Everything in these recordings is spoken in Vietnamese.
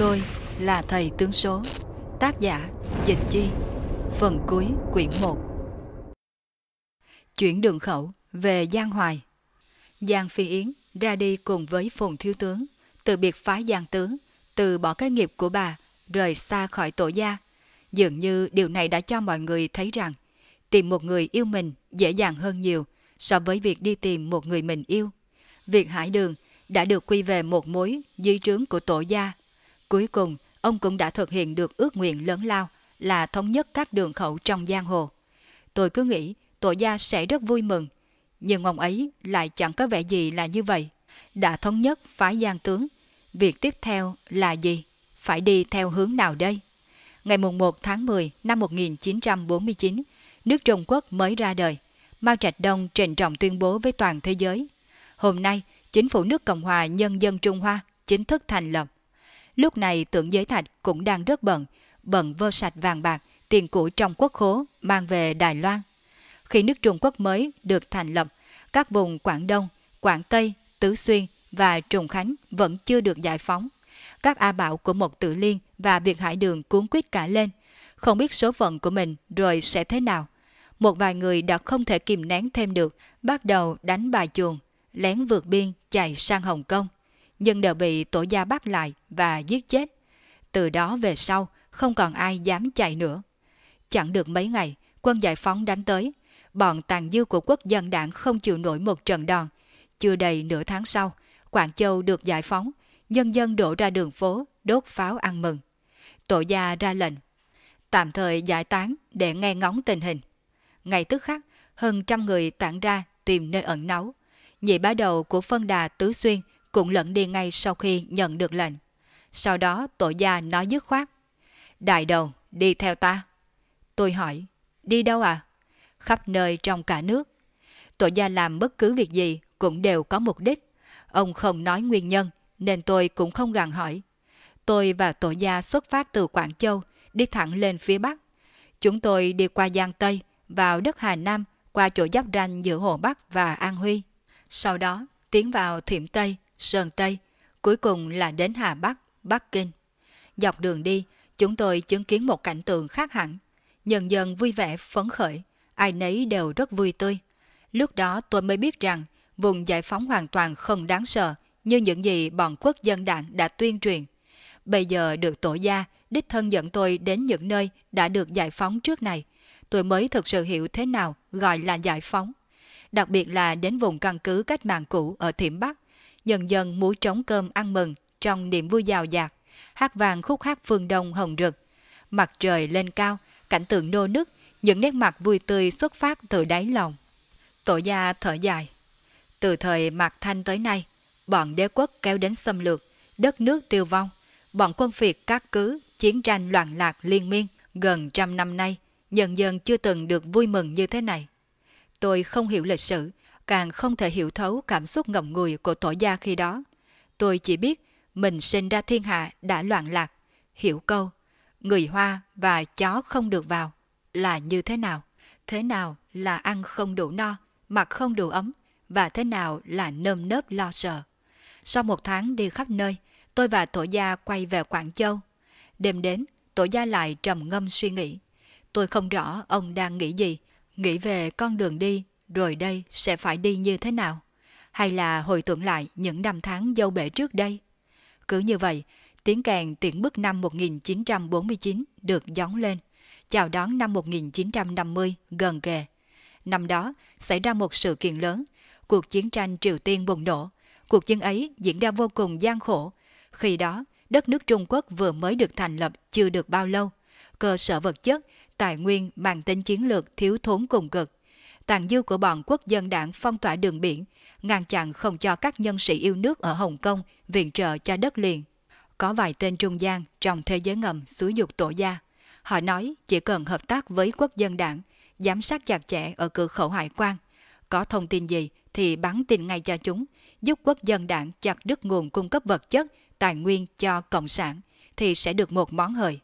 Tôi là thầy tướng số, tác giả Dịch Chi, phần cuối quyển 1. Chuyển đường khẩu về Giang Hoài. Giang Phi Yến ra đi cùng với phùng thiếu tướng, từ biệt phái Giang tướng, từ bỏ cái nghiệp của bà, rời xa khỏi tổ gia. Dường như điều này đã cho mọi người thấy rằng tìm một người yêu mình dễ dàng hơn nhiều so với việc đi tìm một người mình yêu. Việc hải đường đã được quy về một mối dưới trướng của tổ gia. Cuối cùng, ông cũng đã thực hiện được ước nguyện lớn lao là thống nhất các đường khẩu trong giang hồ. Tôi cứ nghĩ tổ gia sẽ rất vui mừng, nhưng ông ấy lại chẳng có vẻ gì là như vậy. Đã thống nhất phái giang tướng, việc tiếp theo là gì? Phải đi theo hướng nào đây? Ngày 1 tháng 10 năm 1949, nước Trung Quốc mới ra đời. Mao Trạch Đông trịnh trọng tuyên bố với toàn thế giới. Hôm nay, chính phủ nước Cộng hòa Nhân dân Trung Hoa chính thức thành lập. Lúc này tưởng giới thạch cũng đang rất bận, bận vơ sạch vàng bạc, tiền cũ trong quốc khố mang về Đài Loan. Khi nước Trung Quốc mới được thành lập, các vùng Quảng Đông, Quảng Tây, Tứ Xuyên và Trùng Khánh vẫn chưa được giải phóng. Các A Bảo của Mộc Tử liên và Việt Hải Đường cuốn quyết cả lên, không biết số phận của mình rồi sẽ thế nào. Một vài người đã không thể kìm nén thêm được, bắt đầu đánh bài chuồng, lén vượt biên chạy sang Hồng Kông, nhưng đều bị tổ gia bắt lại và giết chết. Từ đó về sau, không còn ai dám chạy nữa. Chẳng được mấy ngày, quân giải phóng đánh tới. Bọn tàn dư của quốc dân đảng không chịu nổi một trận đòn. Chưa đầy nửa tháng sau, Quảng Châu được giải phóng, nhân dân đổ ra đường phố, đốt pháo ăn mừng. Tổ gia ra lệnh, tạm thời giải tán để nghe ngóng tình hình. Ngày tức khắc, hơn trăm người tản ra tìm nơi ẩn náu. Nhị bá đầu của phân đà Tứ Xuyên cũng lẫn đi ngay sau khi nhận được lệnh. Sau đó tổ gia nói dứt khoát. Đại đầu, đi theo ta. Tôi hỏi, đi đâu à? Khắp nơi trong cả nước. Tổ gia làm bất cứ việc gì cũng đều có mục đích. Ông không nói nguyên nhân, nên tôi cũng không gằn hỏi. Tôi và tổ gia xuất phát từ Quảng Châu, đi thẳng lên phía Bắc. Chúng tôi đi qua Giang Tây, vào đất Hà Nam, qua chỗ giáp ranh giữa Hồ Bắc và An Huy. Sau đó, tiến vào Thiểm Tây, Sơn Tây, cuối cùng là đến Hà Bắc, Bắc Kinh. Dọc đường đi, chúng tôi chứng kiến một cảnh tượng khác hẳn. Nhân dân vui vẻ, phấn khởi, ai nấy đều rất vui tươi. Lúc đó tôi mới biết rằng vùng giải phóng hoàn toàn không đáng sợ như những gì bọn quốc dân đảng đã tuyên truyền. Bây giờ được tổ gia, đích thân dẫn tôi đến những nơi đã được giải phóng trước này. Tôi mới thực sự hiểu thế nào gọi là giải phóng. Đặc biệt là đến vùng căn cứ cách mạng cũ ở Thiểm Bắc, dần dần múa trống cơm ăn mừng trong niềm vui giàu dạt, hát vàng khúc hát phương đông hồng rực. Mặt trời lên cao, cảnh tượng nô nức, những nét mặt vui tươi xuất phát từ đáy lòng. Tổ gia thở dài. Từ thời Mạc Thanh tới nay, bọn đế quốc kéo đến xâm lược, đất nước tiêu vong, bọn quân Việt các cứ, chiến tranh loạn lạc liên miên gần trăm năm nay, dần dần chưa từng được vui mừng như thế này. Tôi không hiểu lịch sử, càng không thể hiểu thấu cảm xúc ngậm ngùi của tổ gia khi đó. Tôi chỉ biết mình sinh ra thiên hạ đã loạn lạc, hiểu câu, người Hoa và chó không được vào là như thế nào, thế nào là ăn không đủ no, mặc không đủ ấm, và thế nào là nơm nớp lo sợ. Sau một tháng đi khắp nơi, tôi và tổ gia quay về Quảng Châu. Đêm đến, tổ gia lại trầm ngâm suy nghĩ. Tôi không rõ ông đang nghĩ gì, nghĩ về con đường đi, rồi đây sẽ phải đi như thế nào? Hay là hồi tưởng lại những năm tháng dâu bể trước đây? Cứ như vậy, tiếng kèn tiễn bước năm 1949 được gióng lên, chào đón năm 1950 gần kề. Năm đó, xảy ra một sự kiện lớn, cuộc chiến tranh Triều Tiên bùng nổ. Cuộc chiến ấy diễn ra vô cùng gian khổ. Khi đó, đất nước Trung Quốc vừa mới được thành lập chưa được bao lâu. Cơ sở vật chất, tài nguyên mang tính chiến lược thiếu thốn cùng cực. Tàn dư của bọn quốc dân đảng phong tỏa đường biển, ngăn chặn không cho các nhân sĩ yêu nước ở Hồng Kông viện trợ cho đất liền. Có vài tên trung gian trong thế giới ngầm xúi dục tổ gia. Họ nói chỉ cần hợp tác với quốc dân đảng, giám sát chặt chẽ ở cửa khẩu hải quan. Có thông tin gì thì bắn tin ngay cho chúng, giúp quốc dân đảng chặt đứt nguồn cung cấp vật chất, tài nguyên cho Cộng sản, thì sẽ được một món hời.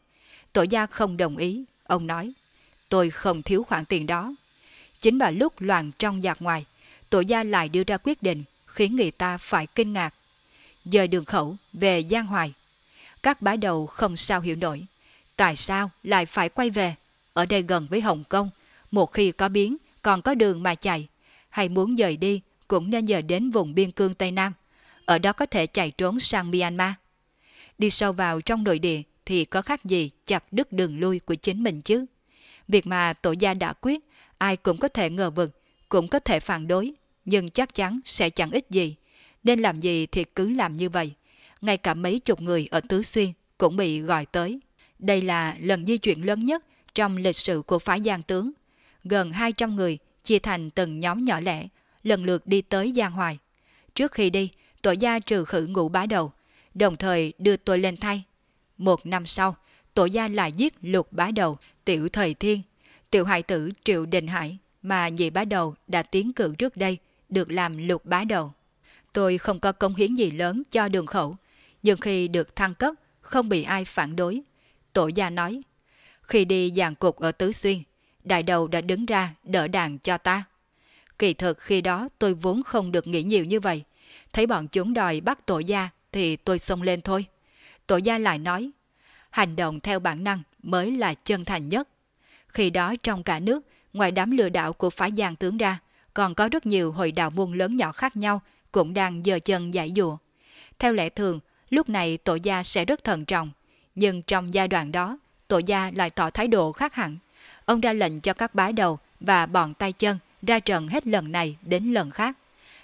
Tổ gia không đồng ý, ông nói, tôi không thiếu khoản tiền đó. Chính vào lúc loạn trong giặc ngoài, tổ gia lại đưa ra quyết định khiến người ta phải kinh ngạc. Dời đường khẩu về Giang Hoài. các bái đầu không sao hiểu nổi. Tại sao lại phải quay về? Ở đây gần với Hồng Kông, một khi có biến còn có đường mà chạy. Hay muốn dời đi cũng nên dời đến vùng biên cương Tây Nam. Ở đó có thể chạy trốn sang Myanmar. Đi sâu vào trong nội địa thì có khác gì chặt đứt đường lui của chính mình chứ. Việc mà tổ gia đã quyết, ai cũng có thể ngờ vực, cũng có thể phản đối, nhưng chắc chắn sẽ chẳng ích gì. Nên làm gì thì cứ làm như vậy. Ngay cả mấy chục người ở Tứ Xuyên cũng bị gọi tới. Đây là lần di chuyển lớn nhất trong lịch sử của phái Giang Tướng. Gần 200 người chia thành từng nhóm nhỏ lẻ, lần lượt đi tới Giang Hoài. Trước khi đi, tổ gia trừ khử ngũ bá đầu, đồng thời đưa tôi lên thay. Một năm sau, tổ gia lại giết lục bá đầu, tiểu thời thiên, tiểu hài tử Triệu Đình Hải mà nhị bá đầu đã tiến cử trước đây, được làm lục bá đầu. Tôi không có công hiến gì lớn cho đường khẩu, nhưng khi được thăng cấp, không bị ai phản đối. Tổ gia nói, khi đi dàn cục ở Tứ Xuyên, đại đầu đã đứng ra đỡ đàn cho ta. Kỳ thực khi đó tôi vốn không được nghĩ nhiều như vậy. Thấy bọn chúng đòi bắt tổ gia thì tôi xông lên thôi. Tổ gia lại nói, hành động theo bản năng mới là chân thành nhất. Khi đó trong cả nước, ngoài đám lừa đảo của phái giang tướng ra, còn có rất nhiều hội đạo môn lớn nhỏ khác nhau cũng đang dờ chân giải dụa. Theo lẽ thường, lúc này tổ gia sẽ rất thận trọng, nhưng trong giai đoạn đó, tổ gia lại tỏ thái độ khác hẳn. Ông ra lệnh cho các bái đầu và bọn tay chân ra trận hết lần này đến lần khác.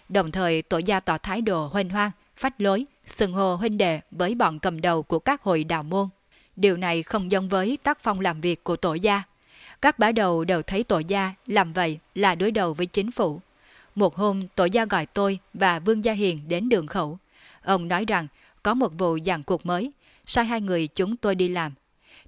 Đồng thời tổ gia tỏ thái độ huênh hoang, phách lối, sừng hồ huynh đệ với bọn cầm đầu của các hội đạo môn. Điều này không giống với tác phong làm việc của tổ gia. Các bá đầu đều thấy tổ gia làm vậy là đối đầu với chính phủ. Một hôm tổ gia gọi tôi và Vương Gia Hiền đến đường khẩu. Ông nói rằng có một vụ giàn cuộc mới, sai hai người chúng tôi đi làm.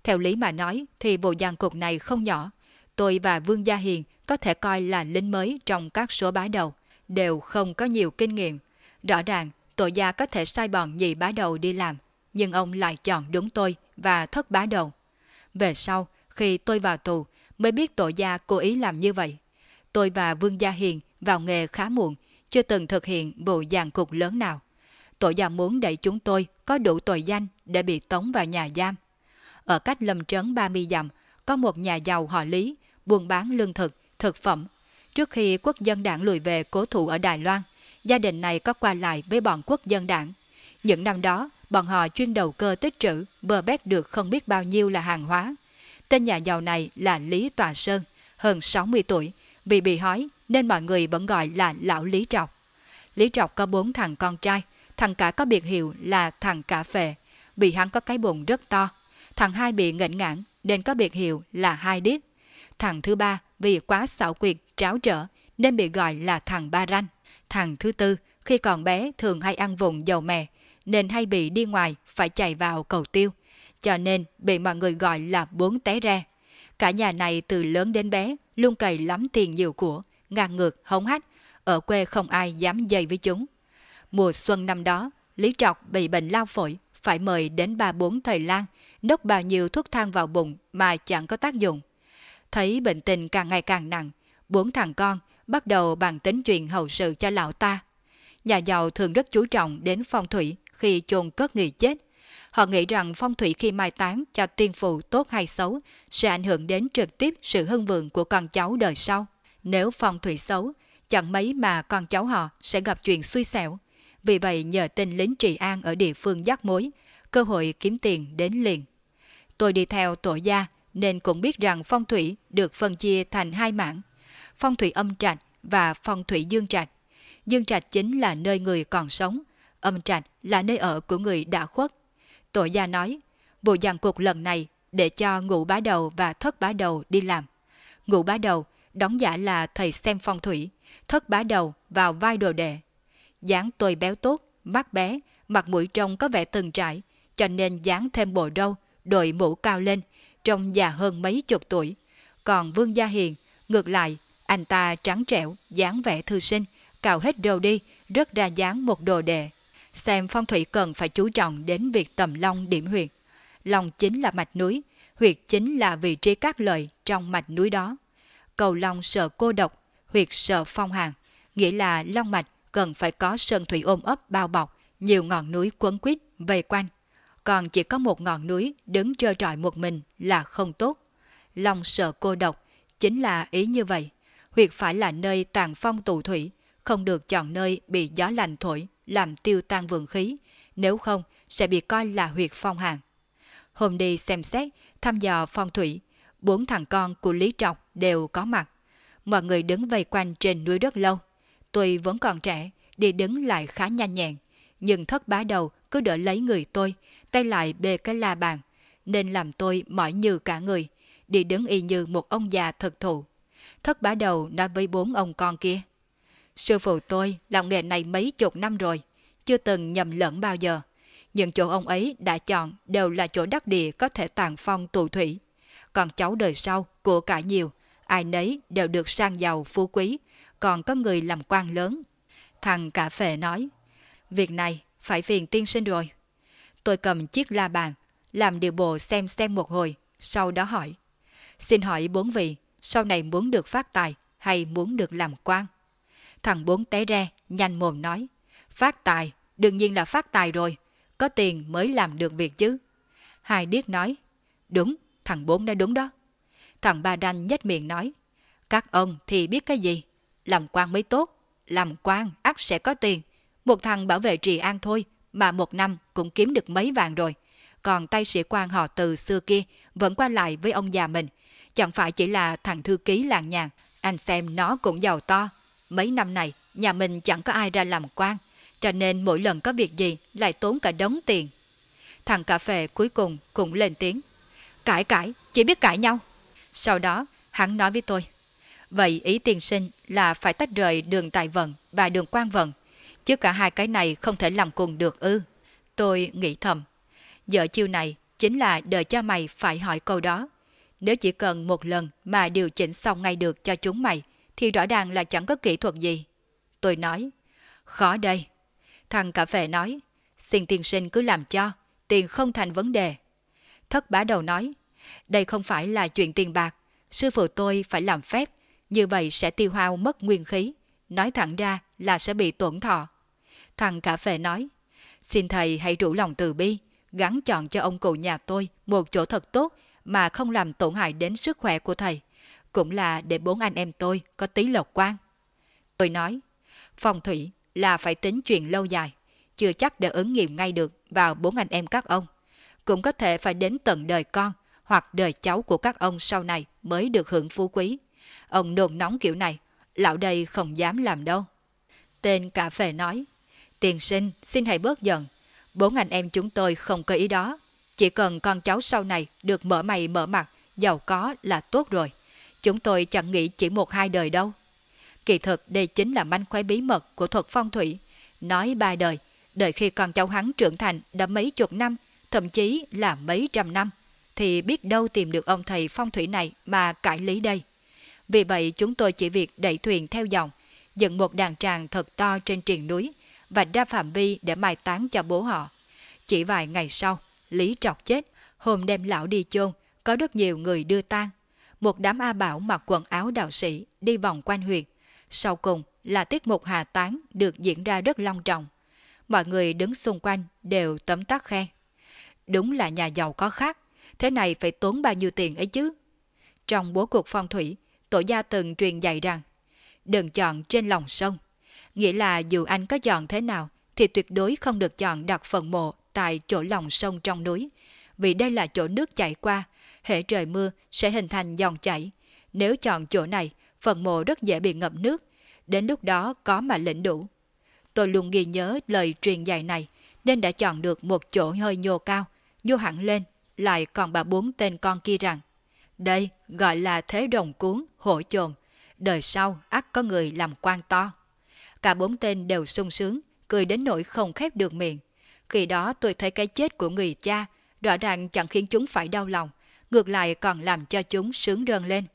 Theo lý mà nói thì vụ giàn cuộc này không nhỏ. Tôi và Vương Gia Hiền có thể coi là lính mới trong các số bá đầu, đều không có nhiều kinh nghiệm. Rõ ràng, tổ gia có thể sai bọn nhị bá đầu đi làm, nhưng ông lại chọn đúng tôi và thất bá đầu. Về sau, khi tôi vào tù, mới biết tổ gia cố ý làm như vậy. Tôi và Vương Gia Hiền vào nghề khá muộn, chưa từng thực hiện vụ giàn cục lớn nào. Tổ gia muốn đẩy chúng tôi có đủ tội danh để bị tống vào nhà giam. Ở cách lâm trấn 30 dặm, có một nhà giàu họ Lý, buôn bán lương thực, thực phẩm. Trước khi quốc dân đảng lùi về cố thủ ở Đài Loan, gia đình này có qua lại với bọn quốc dân đảng. Những năm đó, bọn họ chuyên đầu cơ tích trữ, bờ bét được không biết bao nhiêu là hàng hóa. Tên nhà giàu này là Lý Tòa Sơn, hơn 60 tuổi, vì bị hói nên mọi người vẫn gọi là Lão Lý Trọc. Lý Trọc có bốn thằng con trai, thằng cả có biệt hiệu là thằng cả phệ, vì hắn có cái bụng rất to. Thằng hai bị nghệnh ngãn nên có biệt hiệu là hai điếc. Thằng thứ ba vì quá xảo quyệt, tráo trở nên bị gọi là thằng ba ranh. Thằng thứ tư khi còn bé thường hay ăn vùng dầu mè nên hay bị đi ngoài phải chạy vào cầu tiêu, cho nên bị mọi người gọi là bốn té re. Cả nhà này từ lớn đến bé luôn cày lắm tiền nhiều của, ngang ngược, hống hách, ở quê không ai dám dây với chúng. Mùa xuân năm đó, Lý Trọc bị bệnh lao phổi, phải mời đến ba bốn thầy lang, nốc bao nhiêu thuốc thang vào bụng mà chẳng có tác dụng. Thấy bệnh tình càng ngày càng nặng, bốn thằng con bắt đầu bàn tính chuyện hậu sự cho lão ta. Nhà giàu thường rất chú trọng đến phong thủy khi chôn cất người chết. Họ nghĩ rằng phong thủy khi mai táng cho tiên phụ tốt hay xấu sẽ ảnh hưởng đến trực tiếp sự hưng vượng của con cháu đời sau. Nếu phong thủy xấu, chẳng mấy mà con cháu họ sẽ gặp chuyện xui xẻo. Vì vậy nhờ tin lính trị an ở địa phương dắt mối, cơ hội kiếm tiền đến liền. Tôi đi theo tổ gia nên cũng biết rằng phong thủy được phân chia thành hai mảng. Phong thủy âm trạch và phong thủy dương trạch. Dương trạch chính là nơi người còn sống, âm trạch là nơi ở của người đã khuất. Tổ gia nói, vụ giàn cục lần này để cho ngũ bá đầu và thất bá đầu đi làm. Ngũ bá đầu đóng giả là thầy xem phong thủy, thất bá đầu vào vai đồ đệ. dáng tôi béo tốt, mắt bé, mặt mũi trông có vẻ từng trải, cho nên dáng thêm bộ râu, đội mũ cao lên, trông già hơn mấy chục tuổi. Còn Vương Gia Hiền, ngược lại, anh ta trắng trẻo, dáng vẻ thư sinh, cào hết râu đi, rất ra dáng một đồ đệ. Xem phong thủy cần phải chú trọng đến việc tầm long điểm huyệt. Long chính là mạch núi, huyệt chính là vị trí các lợi trong mạch núi đó. Cầu long sợ cô độc, huyệt sợ phong hàng, nghĩa là long mạch cần phải có sơn thủy ôm ấp bao bọc, nhiều ngọn núi quấn quýt vây quanh. còn chỉ có một ngọn núi đứng trơ trọi một mình là không tốt. Long sợ cô độc, chính là ý như vậy. Huyệt phải là nơi tàn phong tụ thủy, không được chọn nơi bị gió lạnh thổi, làm tiêu tan vượng khí, nếu không sẽ bị coi là huyệt phong hàng. Hôm đi xem xét, thăm dò phong thủy, bốn thằng con của Lý Trọc đều có mặt. Mọi người đứng vây quanh trên núi đất lâu. Tuy vẫn còn trẻ, đi đứng lại khá nhanh nhẹn, nhưng thất bá đầu cứ đỡ lấy người tôi, tay lại bê cái la bàn, nên làm tôi mỏi như cả người, đi đứng y như một ông già thật thụ. Thất bá đầu nói với bốn ông con kia. Sư phụ tôi làm nghề này mấy chục năm rồi, chưa từng nhầm lẫn bao giờ. Những chỗ ông ấy đã chọn đều là chỗ đắc địa có thể tàn phong tụ thủy. Còn cháu đời sau, của cả nhiều, ai nấy đều được sang giàu phú quý, còn có người làm quan lớn. Thằng cả phệ nói, việc này phải phiền tiên sinh rồi. Tôi cầm chiếc la bàn, làm điều bộ xem xem một hồi, sau đó hỏi. Xin hỏi bốn vị, sau này muốn được phát tài hay muốn được làm quan? Thằng bốn té re, nhanh mồm nói. Phát tài, đương nhiên là phát tài rồi. Có tiền mới làm được việc chứ. Hai điếc nói. Đúng, thằng bốn đã đúng đó. Thằng ba đanh nhếch miệng nói. Các ông thì biết cái gì? Làm quan mới tốt. Làm quan ắt sẽ có tiền. Một thằng bảo vệ trì an thôi mà một năm cũng kiếm được mấy vàng rồi. Còn tay sĩ quan họ từ xưa kia vẫn qua lại với ông già mình. Chẳng phải chỉ là thằng thư ký làng nhàn. Anh xem nó cũng giàu to. Mấy năm này nhà mình chẳng có ai ra làm quan. Cho nên mỗi lần có việc gì lại tốn cả đống tiền. Thằng cà phê cuối cùng cũng lên tiếng. Cãi cãi, chỉ biết cãi nhau. Sau đó hắn nói với tôi. Vậy ý tiền sinh là phải tách rời đường tài vận và đường quan vận. Chứ cả hai cái này không thể làm cùng được ư. Tôi nghĩ thầm. Giờ chiêu này chính là đợi cho mày phải hỏi câu đó. Nếu chỉ cần một lần mà điều chỉnh xong ngay được cho chúng mày, thì rõ ràng là chẳng có kỹ thuật gì. Tôi nói, khó đây. Thằng cà phê nói, xin tiên sinh cứ làm cho, tiền không thành vấn đề. Thất bá đầu nói, đây không phải là chuyện tiền bạc, sư phụ tôi phải làm phép, như vậy sẽ tiêu hao mất nguyên khí, nói thẳng ra là sẽ bị tổn thọ. Thằng cà phê nói, xin thầy hãy rủ lòng từ bi, gắn chọn cho ông cụ nhà tôi một chỗ thật tốt mà không làm tổn hại đến sức khỏe của thầy, cũng là để bốn anh em tôi có tí lộc quan. Tôi nói, phong thủy là phải tính chuyện lâu dài, chưa chắc để ứng nghiệm ngay được vào bốn anh em các ông. Cũng có thể phải đến tận đời con hoặc đời cháu của các ông sau này mới được hưởng phú quý. Ông nôn nóng kiểu này, lão đây không dám làm đâu. Tên cà phê nói, tiền sinh xin hãy bớt giận, bốn anh em chúng tôi không có ý đó. Chỉ cần con cháu sau này được mở mày mở mặt, giàu có là tốt rồi. Chúng tôi chẳng nghĩ chỉ một hai đời đâu. Kỳ thực đây chính là manh khoái bí mật của thuật phong thủy. Nói ba đời, đợi khi con cháu hắn trưởng thành đã mấy chục năm, thậm chí là mấy trăm năm, thì biết đâu tìm được ông thầy phong thủy này mà cải lý đây. Vì vậy chúng tôi chỉ việc đẩy thuyền theo dòng, dựng một đàn tràng thật to trên triền núi, và ra phạm vi để mai táng cho bố họ. Chỉ vài ngày sau, Lý Trọc chết, hôm đem lão đi chôn, có rất nhiều người đưa tang. Một đám A Bảo mặc quần áo đạo sĩ đi vòng quanh huyện. Sau cùng là tiết mục hà tán được diễn ra rất long trọng. Mọi người đứng xung quanh đều tấm tắc khen. Đúng là nhà giàu có khác, thế này phải tốn bao nhiêu tiền ấy chứ? Trong bố cuộc phong thủy, tổ gia từng truyền dạy rằng, đừng chọn trên lòng sông. Nghĩa là dù anh có chọn thế nào, thì tuyệt đối không được chọn đặt phần mộ tại chỗ lòng sông trong núi, vì đây là chỗ nước chảy qua, hệ trời mưa sẽ hình thành dòng chảy. Nếu chọn chỗ này, phần mộ rất dễ bị ngập nước, đến lúc đó có mà lĩnh đủ. Tôi luôn ghi nhớ lời truyền dạy này, nên đã chọn được một chỗ hơi nhô cao, nhô hẳn lên, lại còn bà bốn tên con kia rằng, đây gọi là thế đồng cuốn, hổ chồm, đời sau ắt có người làm quan to. Cả bốn tên đều sung sướng, cười đến nỗi không khép được miệng. Khi đó tôi thấy cái chết của người cha, rõ ràng chẳng khiến chúng phải đau lòng, ngược lại còn làm cho chúng sướng rơn lên.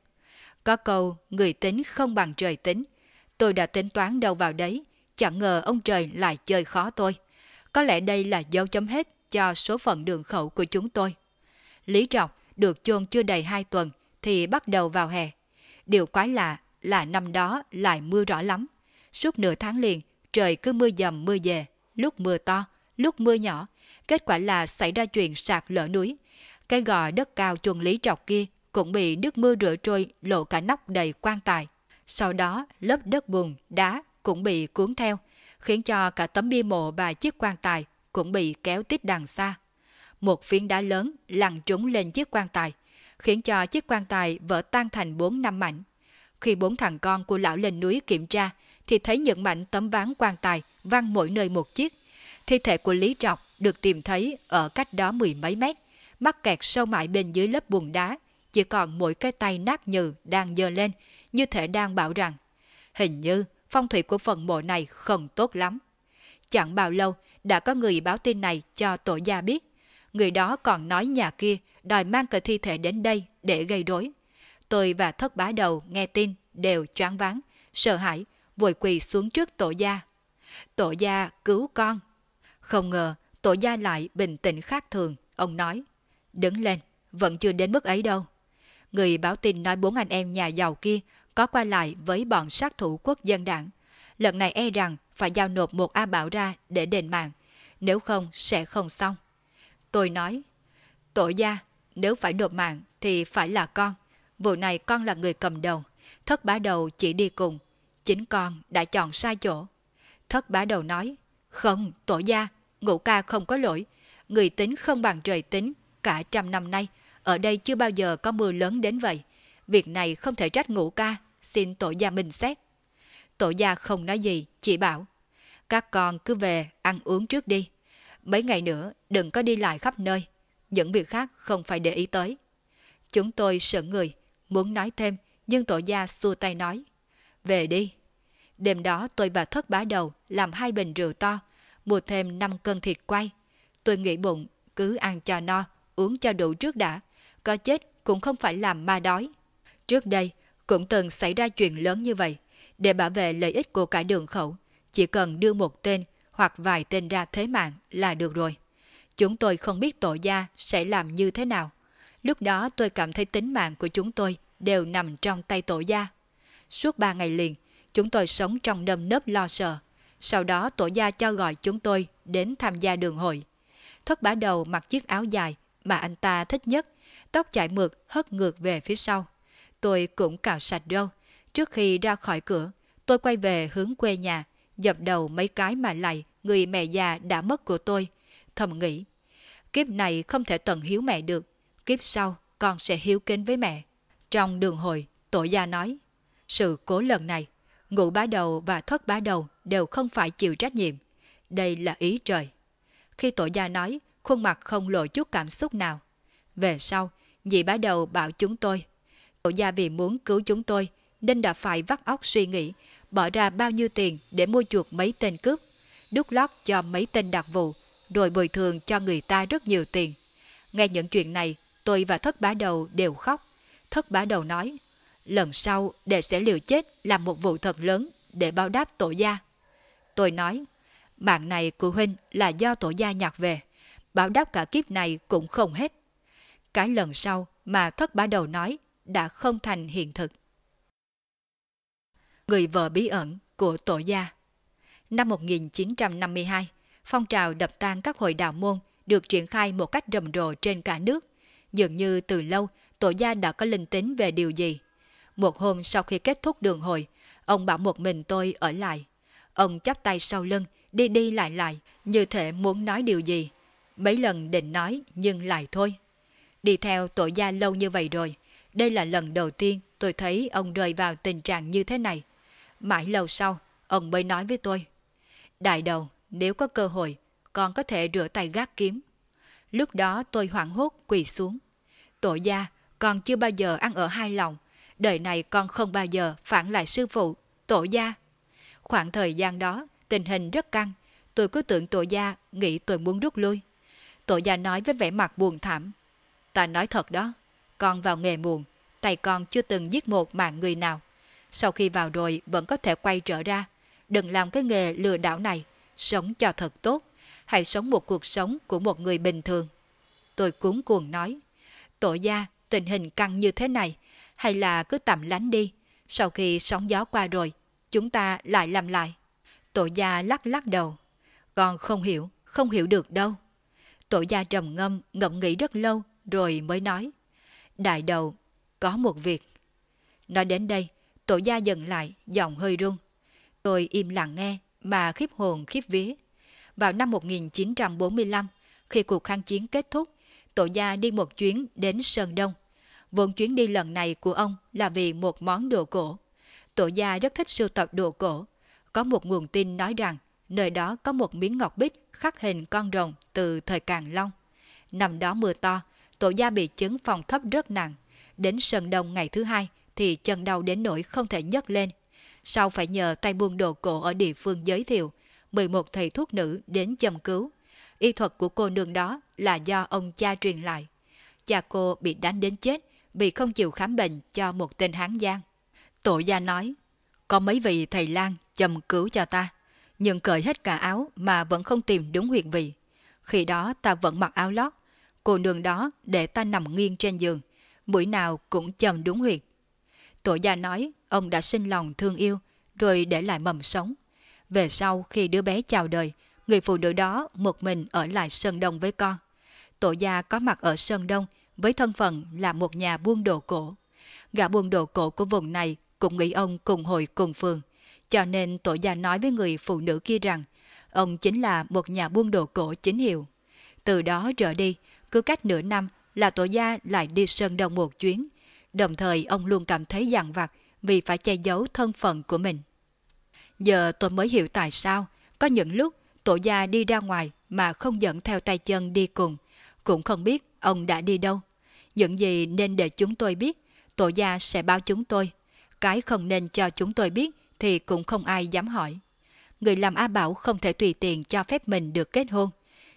Có câu, người tính không bằng trời tính. Tôi đã tính toán đâu vào đấy, chẳng ngờ ông trời lại chơi khó tôi. Có lẽ đây là dấu chấm hết cho số phận đường khẩu của chúng tôi. Lý Trọc được chôn chưa đầy hai tuần thì bắt đầu vào hè. Điều quái lạ là năm đó lại mưa rõ lắm. Suốt nửa tháng liền, trời cứ mưa dầm mưa về, lúc mưa to, lúc mưa nhỏ. Kết quả là xảy ra chuyện sạt lở núi. Cái gò đất cao chuồng lý trọc kia cũng bị nước mưa rửa trôi lộ cả nóc đầy quan tài. Sau đó lớp đất bùn, đá cũng bị cuốn theo, khiến cho cả tấm bia mộ và chiếc quan tài cũng bị kéo tít đằng xa. Một phiến đá lớn lăn trúng lên chiếc quan tài, khiến cho chiếc quan tài vỡ tan thành bốn năm mảnh. Khi bốn thằng con của lão lên núi kiểm tra, thì thấy những mảnh tấm ván quan tài văng mỗi nơi một chiếc. Thi thể của Lý Trọc được tìm thấy ở cách đó mười mấy mét, mắc kẹt sâu mãi bên dưới lớp bùn đá, chỉ còn mỗi cái tay nát nhừ đang dơ lên, như thể đang bảo rằng hình như phong thủy của phần mộ này không tốt lắm. Chẳng bao lâu đã có người báo tin này cho tổ gia biết. Người đó còn nói nhà kia đòi mang cờ thi thể đến đây để gây rối. Tôi và thất bá đầu nghe tin đều choáng váng, sợ hãi, vội quỳ xuống trước tổ gia. Tổ gia cứu con. Không ngờ tổ gia lại bình tĩnh khác thường, ông nói. Đứng lên, vẫn chưa đến mức ấy đâu. Người báo tin nói bốn anh em nhà giàu kia có qua lại với bọn sát thủ quốc dân đảng. Lần này e rằng phải giao nộp một A Bảo ra để đền mạng, nếu không sẽ không xong. Tôi nói, tổ gia, nếu phải nộp mạng thì phải là con. Vụ này con là người cầm đầu, thất bá đầu chỉ đi cùng. Chính con đã chọn sai chỗ. Thất bá đầu nói, không, tổ gia, ngũ ca không có lỗi. Người tính không bằng trời tính, cả trăm năm nay, ở đây chưa bao giờ có mưa lớn đến vậy. Việc này không thể trách ngũ ca, xin tổ gia minh xét. Tổ gia không nói gì, chỉ bảo, các con cứ về ăn uống trước đi. Mấy ngày nữa đừng có đi lại khắp nơi, những việc khác không phải để ý tới. Chúng tôi sợ người, muốn nói thêm, nhưng tổ gia xua tay nói, về đi. Đêm đó tôi và thất bá đầu làm hai bình rượu to, mua thêm 5 cân thịt quay. Tôi nghĩ bụng cứ ăn cho no, uống cho đủ trước đã, có chết cũng không phải làm ma đói. Trước đây, cũng từng xảy ra chuyện lớn như vậy. Để bảo vệ lợi ích của cả đường khẩu, chỉ cần đưa một tên hoặc vài tên ra thế mạng là được rồi. Chúng tôi không biết tội gia sẽ làm như thế nào. Lúc đó tôi cảm thấy tính mạng của chúng tôi đều nằm trong tay tổ gia. Suốt ba ngày liền, chúng tôi sống trong nâm nớp lo sợ. Sau đó tổ gia cho gọi chúng tôi đến tham gia đường hội. Thất bá đầu mặc chiếc áo dài mà anh ta thích nhất, tóc chải mượt hất ngược về phía sau. Tôi cũng cạo sạch râu. Trước khi ra khỏi cửa, tôi quay về hướng quê nhà, dập đầu mấy cái mà lạy người mẹ già đã mất của tôi. Thầm nghĩ, kiếp này không thể tận hiếu mẹ được, kiếp sau con sẽ hiếu kính với mẹ. Trong đường hồi, tổ gia nói, sự cố lần này, ngũ bá đầu và thất bá đầu đều không phải chịu trách nhiệm. Đây là ý trời. Khi tổ gia nói, khuôn mặt không lộ chút cảm xúc nào. Về sau, dì bá đầu bảo chúng tôi Tổ gia vì muốn cứu chúng tôi nên đã phải vắt óc suy nghĩ, bỏ ra bao nhiêu tiền để mua chuộc mấy tên cướp, đút lót cho mấy tên đặc vụ, rồi bồi thường cho người ta rất nhiều tiền. Nghe những chuyện này, tôi và thất bá đầu đều khóc. Thất bá đầu nói, lần sau đệ sẽ liều chết làm một vụ thật lớn để báo đáp tổ gia. Tôi nói, mạng này của huynh là do tổ gia nhặt về, báo đáp cả kiếp này cũng không hết. Cái lần sau mà thất bá đầu nói đã không thành hiện thực. Người vợ bí ẩn của tổ gia Năm 1952, phong trào đập tan các hội đạo môn được triển khai một cách rầm rộ trên cả nước. Dường như từ lâu, tổ gia đã có linh tính về điều gì. Một hôm sau khi kết thúc đường hội, ông bảo một mình tôi ở lại. Ông chắp tay sau lưng, đi đi lại lại, như thể muốn nói điều gì. Mấy lần định nói, nhưng lại thôi. Đi theo tổ gia lâu như vậy rồi, đây là lần đầu tiên tôi thấy ông rơi vào tình trạng như thế này. Mãi lâu sau, ông mới nói với tôi. Đại đầu, nếu có cơ hội, con có thể rửa tay gác kiếm. Lúc đó tôi hoảng hốt quỳ xuống. Tổ gia, con chưa bao giờ ăn ở hai lòng. Đời này con không bao giờ phản lại sư phụ, tổ gia. Khoảng thời gian đó, tình hình rất căng. Tôi cứ tưởng tổ gia nghĩ tôi muốn rút lui. Tổ gia nói với vẻ mặt buồn thảm. Ta nói thật đó, con vào nghề muộn, tay con chưa từng giết một mạng người nào. Sau khi vào rồi vẫn có thể quay trở ra. Đừng làm cái nghề lừa đảo này, sống cho thật tốt. Hãy sống một cuộc sống của một người bình thường. Tôi cuốn cuồng nói, tổ gia tình hình căng như thế này, hay là cứ tạm lánh đi. Sau khi sóng gió qua rồi, chúng ta lại làm lại. Tổ gia lắc lắc đầu. Con không hiểu, không hiểu được đâu. Tổ gia trầm ngâm ngậm nghĩ rất lâu rồi mới nói. Đại đầu, có một việc. Nói đến đây, tổ gia dừng lại, giọng hơi run. Tôi im lặng nghe, mà khiếp hồn khiếp vía. Vào năm 1945, khi cuộc kháng chiến kết thúc, tổ gia đi một chuyến đến Sơn Đông. Vốn chuyến đi lần này của ông là vì một món đồ cổ. Tổ gia rất thích sưu tập đồ cổ. Có một nguồn tin nói rằng nơi đó có một miếng ngọc bích khắc hình con rồng từ thời Càn Long. Năm đó mưa to, tổ gia bị chứng phòng thấp rất nặng. Đến sân Đông ngày thứ hai thì chân đau đến nỗi không thể nhấc lên. Sau phải nhờ tay buôn đồ cổ ở địa phương giới thiệu, 11 thầy thuốc nữ đến châm cứu. Y thuật của cô nương đó là do ông cha truyền lại. Cha cô bị đánh đến chết vì không chịu khám bệnh cho một tên Hán Giang. Tổ gia nói, có mấy vị thầy lang châm cứu cho ta, nhưng cởi hết cả áo mà vẫn không tìm đúng huyệt vị. Khi đó ta vẫn mặc áo lót, cô nương đó để ta nằm nghiêng trên giường, mũi nào cũng chầm đúng huyệt. Tổ gia nói ông đã sinh lòng thương yêu, rồi để lại mầm sống. Về sau khi đứa bé chào đời, người phụ nữ đó một mình ở lại Sơn Đông với con. Tổ gia có mặt ở Sơn Đông với thân phận là một nhà buôn đồ cổ. Gã buôn đồ cổ của vùng này cũng nghĩ ông cùng hội cùng phường. Cho nên tổ gia nói với người phụ nữ kia rằng ông chính là một nhà buôn đồ cổ chính hiệu. Từ đó trở đi, cứ cách nửa năm là tổ gia lại đi Sơn Đông một chuyến. Đồng thời ông luôn cảm thấy dằn vặt vì phải che giấu thân phận của mình. Giờ tôi mới hiểu tại sao có những lúc tổ gia đi ra ngoài mà không dẫn theo tay chân đi cùng, cũng không biết ông đã đi đâu. Những gì nên để chúng tôi biết, tổ gia sẽ báo chúng tôi. Cái không nên cho chúng tôi biết thì cũng không ai dám hỏi. Người làm A Bảo không thể tùy tiện cho phép mình được kết hôn.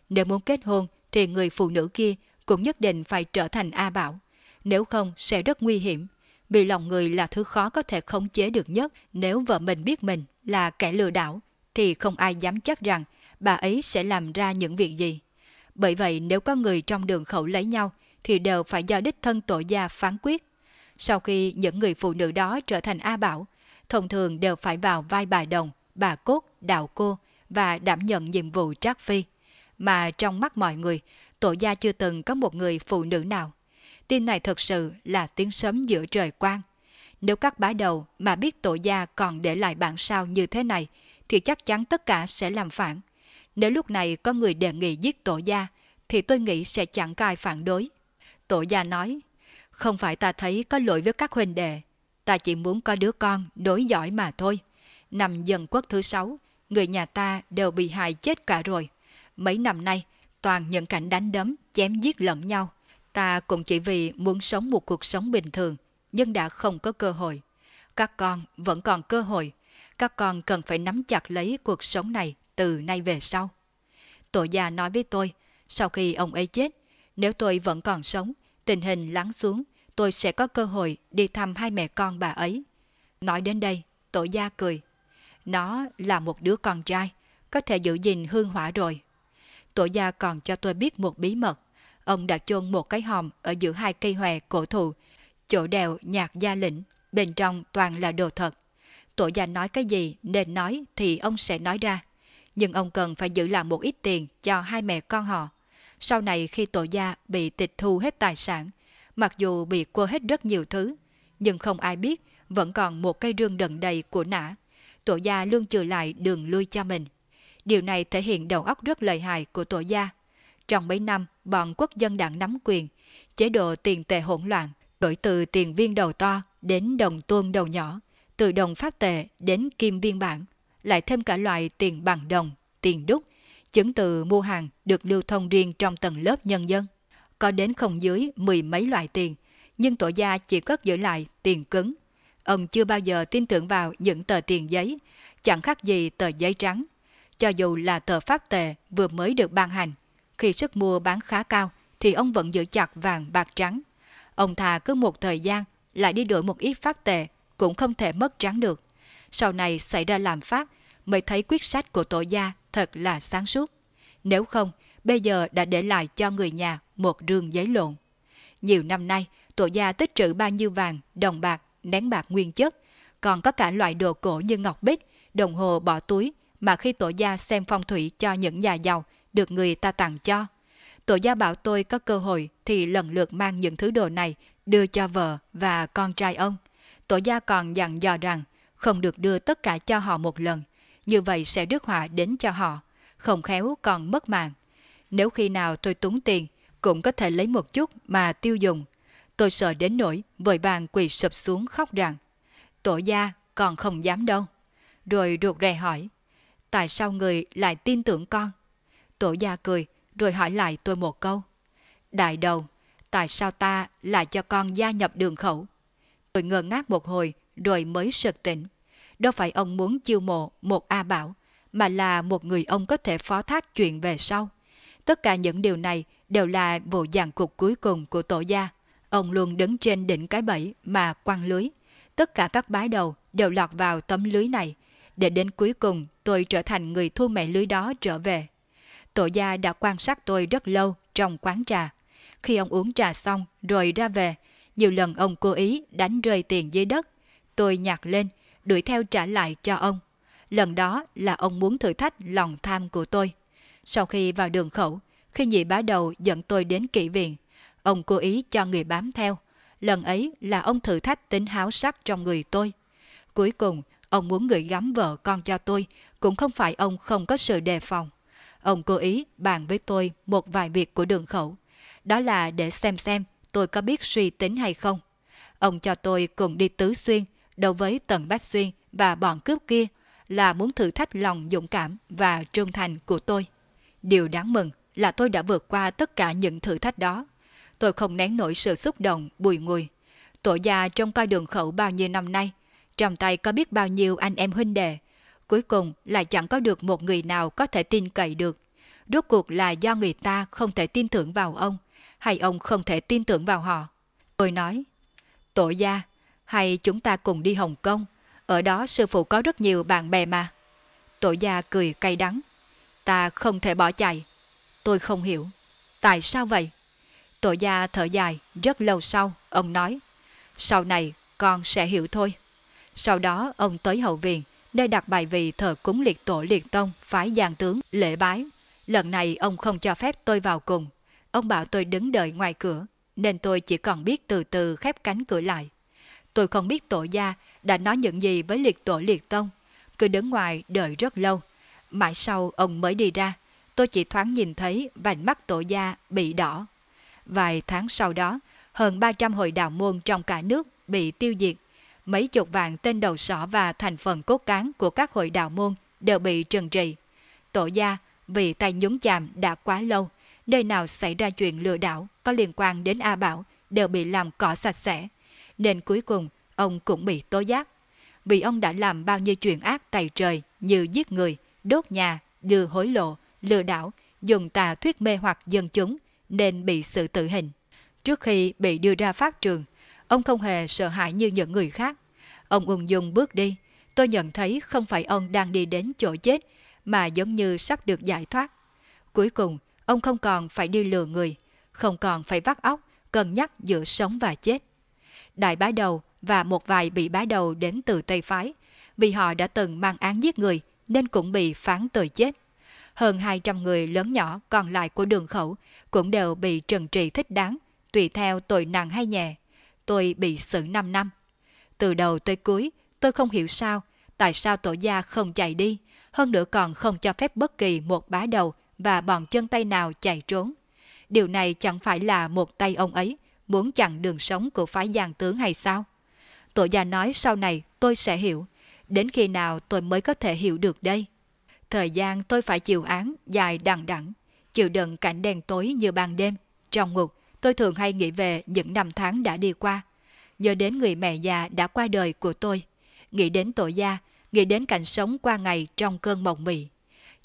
Nếu muốn kết hôn thì người phụ nữ kia cũng nhất định phải trở thành A Bảo. Nếu không sẽ rất nguy hiểm. Vì lòng người là thứ khó có thể khống chế được nhất nếu vợ mình biết mình là kẻ lừa đảo thì không ai dám chắc rằng bà ấy sẽ làm ra những việc gì. Bởi vậy nếu có người trong đường khẩu lấy nhau thì đều phải do đích thân tổ gia phán quyết. Sau khi những người phụ nữ đó trở thành A Bảo, thông thường đều phải vào vai bà Đồng, bà Cốt, Đạo Cô và đảm nhận nhiệm vụ trác phi. Mà trong mắt mọi người, tổ gia chưa từng có một người phụ nữ nào. Tin này thật sự là tiếng sấm giữa trời quang. Nếu các bá đầu mà biết tổ gia còn để lại bản sao như thế này, thì chắc chắn tất cả sẽ làm phản. Nếu lúc này có người đề nghị giết tổ gia, thì tôi nghĩ sẽ chẳng có ai phản đối. Tổ gia nói, không phải ta thấy có lỗi với các huynh đệ, ta chỉ muốn có đứa con đối giỏi mà thôi. Năm dân quốc thứ sáu, người nhà ta đều bị hại chết cả rồi. Mấy năm nay, toàn những cảnh đánh đấm, chém giết lẫn nhau. Ta cũng chỉ vì muốn sống một cuộc sống bình thường, nhưng đã không có cơ hội. Các con vẫn còn cơ hội. Các con cần phải nắm chặt lấy cuộc sống này từ nay về sau. Tổ già nói với tôi, sau khi ông ấy chết, nếu tôi vẫn còn sống, tình hình lắng xuống, tôi sẽ có cơ hội đi thăm hai mẹ con bà ấy. Nói đến đây, tổ gia cười. Nó là một đứa con trai, có thể giữ gìn hương hỏa rồi. Tổ gia còn cho tôi biết một bí mật. Ông đã chôn một cái hòm ở giữa hai cây hòe cổ thụ, chỗ đèo nhạc gia lĩnh, bên trong toàn là đồ thật. Tổ gia nói cái gì nên nói thì ông sẽ nói ra. Nhưng ông cần phải giữ lại một ít tiền cho hai mẹ con họ. Sau này khi tổ gia bị tịch thu hết tài sản, mặc dù bị quơ hết rất nhiều thứ, nhưng không ai biết vẫn còn một cây rương đần đầy của nã. Tổ gia luôn trừ lại đường lui cho mình. Điều này thể hiện đầu óc rất lợi hại của tổ gia. Trong mấy năm, bọn quốc dân đảng nắm quyền, chế độ tiền tệ hỗn loạn, đổi từ tiền viên đầu to đến đồng tuôn đầu nhỏ, từ đồng phát tệ đến kim viên bản, lại thêm cả loại tiền bằng đồng, tiền đúc, chứng từ mua hàng được lưu thông riêng trong tầng lớp nhân dân. Có đến không dưới mười mấy loại tiền, nhưng tổ gia chỉ cất giữ lại tiền cứng. Ông chưa bao giờ tin tưởng vào những tờ tiền giấy, chẳng khác gì tờ giấy trắng. Cho dù là tờ pháp tệ vừa mới được ban hành, khi sức mua bán khá cao thì ông vẫn giữ chặt vàng bạc trắng. Ông thà cứ một thời gian lại đi đổi một ít pháp tệ cũng không thể mất trắng được. Sau này xảy ra làm phát mới thấy quyết sách của tổ gia thật là sáng suốt. Nếu không, bây giờ đã để lại cho người nhà một rương giấy lộn. Nhiều năm nay, tổ gia tích trữ bao nhiêu vàng, đồng bạc, nén bạc nguyên chất, còn có cả loại đồ cổ như ngọc bích, đồng hồ bỏ túi mà khi tổ gia xem phong thủy cho những nhà giàu được người ta tặng cho. Tổ gia bảo tôi có cơ hội thì lần lượt mang những thứ đồ này đưa cho vợ và con trai ông. Tổ gia còn dặn dò rằng không được đưa tất cả cho họ một lần, như vậy sẽ rước họa đến cho họ, không khéo còn mất mạng. Nếu khi nào tôi túng tiền, cũng có thể lấy một chút mà tiêu dùng. Tôi sợ đến nỗi vội vàng quỳ sụp xuống khóc rằng, tổ gia còn không dám đâu. Rồi ruột rè hỏi, tại sao người lại tin tưởng con? Tổ gia cười, rồi hỏi lại tôi một câu. Đại đầu, tại sao ta lại cho con gia nhập đường khẩu? Tôi ngơ ngác một hồi, rồi mới sực tỉnh. Đâu phải ông muốn chiêu mộ một A Bảo, mà là một người ông có thể phó thác chuyện về sau. Tất cả những điều này đều là vụ dàn cục cuối cùng của tổ gia. Ông luôn đứng trên đỉnh cái bẫy mà quăng lưới. Tất cả các bái đầu đều lọt vào tấm lưới này, để đến cuối cùng tôi trở thành người thu mẹ lưới đó trở về. Tổ gia đã quan sát tôi rất lâu trong quán trà. Khi ông uống trà xong rồi ra về, nhiều lần ông cố ý đánh rơi tiền dưới đất. Tôi nhặt lên, đuổi theo trả lại cho ông. Lần đó là ông muốn thử thách lòng tham của tôi. Sau khi vào đường khẩu, khi nhị bá đầu dẫn tôi đến kỹ viện, ông cố ý cho người bám theo. Lần ấy là ông thử thách tính háo sắc trong người tôi. Cuối cùng, ông muốn người gắm vợ con cho tôi, cũng không phải ông không có sự đề phòng. Ông cố ý bàn với tôi một vài việc của đường khẩu. Đó là để xem xem tôi có biết suy tính hay không. Ông cho tôi cùng đi tứ xuyên, đấu với Tần Bách Xuyên và bọn cướp kia là muốn thử thách lòng dũng cảm và trung thành của tôi. Điều đáng mừng là tôi đã vượt qua tất cả những thử thách đó. Tôi không nén nổi sự xúc động, bùi ngùi. Tổ gia trong coi đường khẩu bao nhiêu năm nay, trong tay có biết bao nhiêu anh em huynh đệ. Cuối cùng lại chẳng có được một người nào có thể tin cậy được. Rốt cuộc là do người ta không thể tin tưởng vào ông, hay ông không thể tin tưởng vào họ. Tôi nói, tổ gia, hay chúng ta cùng đi Hồng Kông, ở đó sư phụ có rất nhiều bạn bè mà. Tổ gia cười cay đắng, ta không thể bỏ chạy. Tôi không hiểu, tại sao vậy? Tổ gia thở dài, rất lâu sau, ông nói, sau này con sẽ hiểu thôi. Sau đó ông tới hậu viện, nơi đặt bài vị thờ cúng liệt tổ liệt tông, phái giang tướng, lễ bái. Lần này ông không cho phép tôi vào cùng. Ông bảo tôi đứng đợi ngoài cửa, nên tôi chỉ còn biết từ từ khép cánh cửa lại. Tôi không biết tổ gia đã nói những gì với liệt tổ liệt tông. Cứ đứng ngoài đợi rất lâu. Mãi sau ông mới đi ra. Tôi chỉ thoáng nhìn thấy vành mắt tổ gia bị đỏ. Vài tháng sau đó, hơn 300 hội đạo môn trong cả nước bị tiêu diệt. Mấy chục vạn tên đầu sỏ và thành phần cốt cán của các hội đạo môn đều bị trừng trị. Tổ gia vì tay nhúng chàm đã quá lâu, nơi nào xảy ra chuyện lừa đảo có liên quan đến A Bảo đều bị làm cỏ sạch sẽ. Nên cuối cùng ông cũng bị tố giác. Vì ông đã làm bao nhiêu chuyện ác tày trời như giết người, đốt nhà, đưa hối lộ, lừa đảo, dùng tà thuyết mê hoặc dân chúng nên bị sự tử hình. Trước khi bị đưa ra pháp trường, ông không hề sợ hãi như những người khác. Ông ung dung bước đi, tôi nhận thấy không phải ông đang đi đến chỗ chết, mà giống như sắp được giải thoát. Cuối cùng, ông không còn phải đi lừa người, không còn phải vắt óc, cân nhắc giữa sống và chết. Đại bá đầu và một vài bị bá đầu đến từ Tây Phái, vì họ đã từng mang án giết người nên cũng bị phán tội chết. Hơn 200 người lớn nhỏ còn lại của đường khẩu cũng đều bị trừng trị thích đáng, tùy theo tội nặng hay nhẹ. Tôi bị xử 5 năm. Từ đầu tới cuối, tôi không hiểu sao, tại sao tổ gia không chạy đi, hơn nữa còn không cho phép bất kỳ một bá đầu và bọn chân tay nào chạy trốn. Điều này chẳng phải là một tay ông ấy muốn chặn đường sống của phái giang tướng hay sao? Tổ gia nói sau này tôi sẽ hiểu, đến khi nào tôi mới có thể hiểu được đây? Thời gian tôi phải chịu án dài đằng đẵng, chịu đựng cảnh đen tối như ban đêm. Trong ngục, tôi thường hay nghĩ về những năm tháng đã đi qua. Nhớ đến người mẹ già đã qua đời của tôi, nghĩ đến tổ gia, nghĩ đến cảnh sống qua ngày trong cơn mộng mị.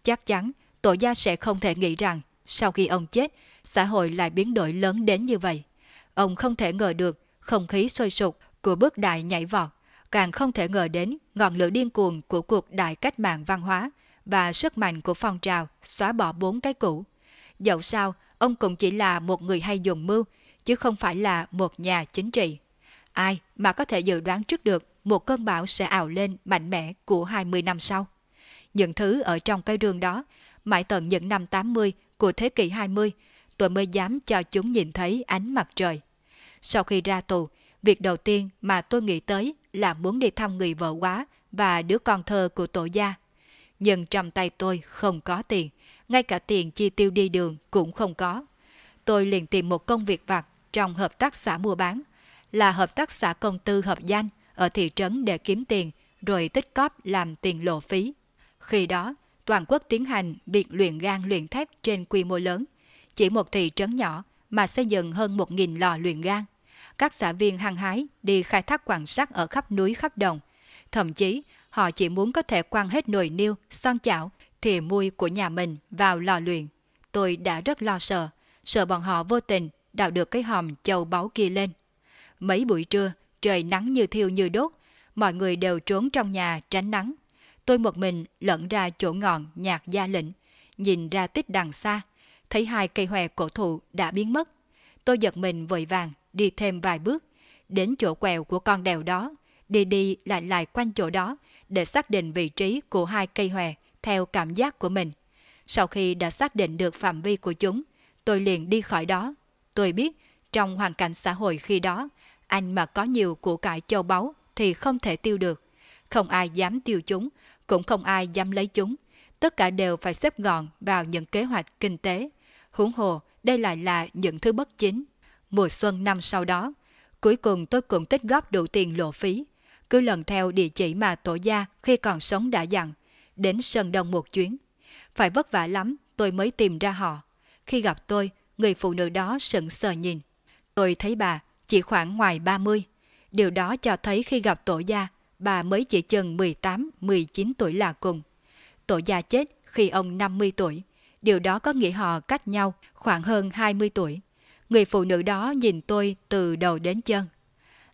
Chắc chắn tổ gia sẽ không thể nghĩ rằng sau khi ông chết, xã hội lại biến đổi lớn đến như vậy. Ông không thể ngờ được không khí sôi sục của bước đại nhảy vọt, càng không thể ngờ đến ngọn lửa điên cuồng của cuộc đại cách mạng văn hóa và sức mạnh của phong trào xóa bỏ bốn cái cũ. Dẫu sao, ông cũng chỉ là một người hay dùng mưu, chứ không phải là một nhà chính trị. Ai mà có thể dự đoán trước được một cơn bão sẽ ảo lên mạnh mẽ của 20 năm sau? Những thứ ở trong cái rương đó, mãi tận những năm 80 của thế kỷ 20, tôi mới dám cho chúng nhìn thấy ánh mặt trời. Sau khi ra tù, việc đầu tiên mà tôi nghĩ tới là muốn đi thăm người vợ quá và đứa con thơ của tổ gia. Nhưng trong tay tôi không có tiền, ngay cả tiền chi tiêu đi đường cũng không có. Tôi liền tìm một công việc vặt trong hợp tác xã mua bán, là hợp tác xã công tư hợp danh ở thị trấn để kiếm tiền, rồi tích cóp làm tiền lộ phí. Khi đó, toàn quốc tiến hành việc luyện gan luyện thép trên quy mô lớn. Chỉ một thị trấn nhỏ mà xây dựng hơn 1.000 lò luyện gan. Các xã viên hăng hái đi khai thác quan sát ở khắp núi khắp đồng. Thậm chí, họ chỉ muốn có thể quăng hết nồi niêu, son chảo, thì mui của nhà mình vào lò luyện. Tôi đã rất lo sợ, sợ bọn họ vô tình đào được cái hòm châu báu kia lên. Mấy buổi trưa, trời nắng như thiêu như đốt, mọi người đều trốn trong nhà tránh nắng. Tôi một mình lẫn ra chỗ ngọn nhạc gia lĩnh, nhìn ra tích đằng xa, thấy hai cây hòe cổ thụ đã biến mất. Tôi giật mình vội vàng, đi thêm vài bước, đến chỗ quẹo của con đèo đó, đi đi lại lại quanh chỗ đó để xác định vị trí của hai cây hòe theo cảm giác của mình. Sau khi đã xác định được phạm vi của chúng, tôi liền đi khỏi đó. Tôi biết, trong hoàn cảnh xã hội khi đó, anh mà có nhiều của cải châu báu thì không thể tiêu được. Không ai dám tiêu chúng, cũng không ai dám lấy chúng. Tất cả đều phải xếp gọn vào những kế hoạch kinh tế. Huống hồ, đây lại là những thứ bất chính. Mùa xuân năm sau đó, cuối cùng tôi cũng tích góp đủ tiền lộ phí. Cứ lần theo địa chỉ mà tổ gia khi còn sống đã dặn, đến Sơn Đông một chuyến. Phải vất vả lắm tôi mới tìm ra họ. Khi gặp tôi, người phụ nữ đó sững sờ nhìn. Tôi thấy bà chỉ khoảng ngoài 30. Điều đó cho thấy khi gặp tổ gia, bà mới chỉ chừng 18-19 tuổi là cùng. Tổ gia chết khi ông 50 tuổi. Điều đó có nghĩa họ cách nhau khoảng hơn 20 tuổi. Người phụ nữ đó nhìn tôi từ đầu đến chân.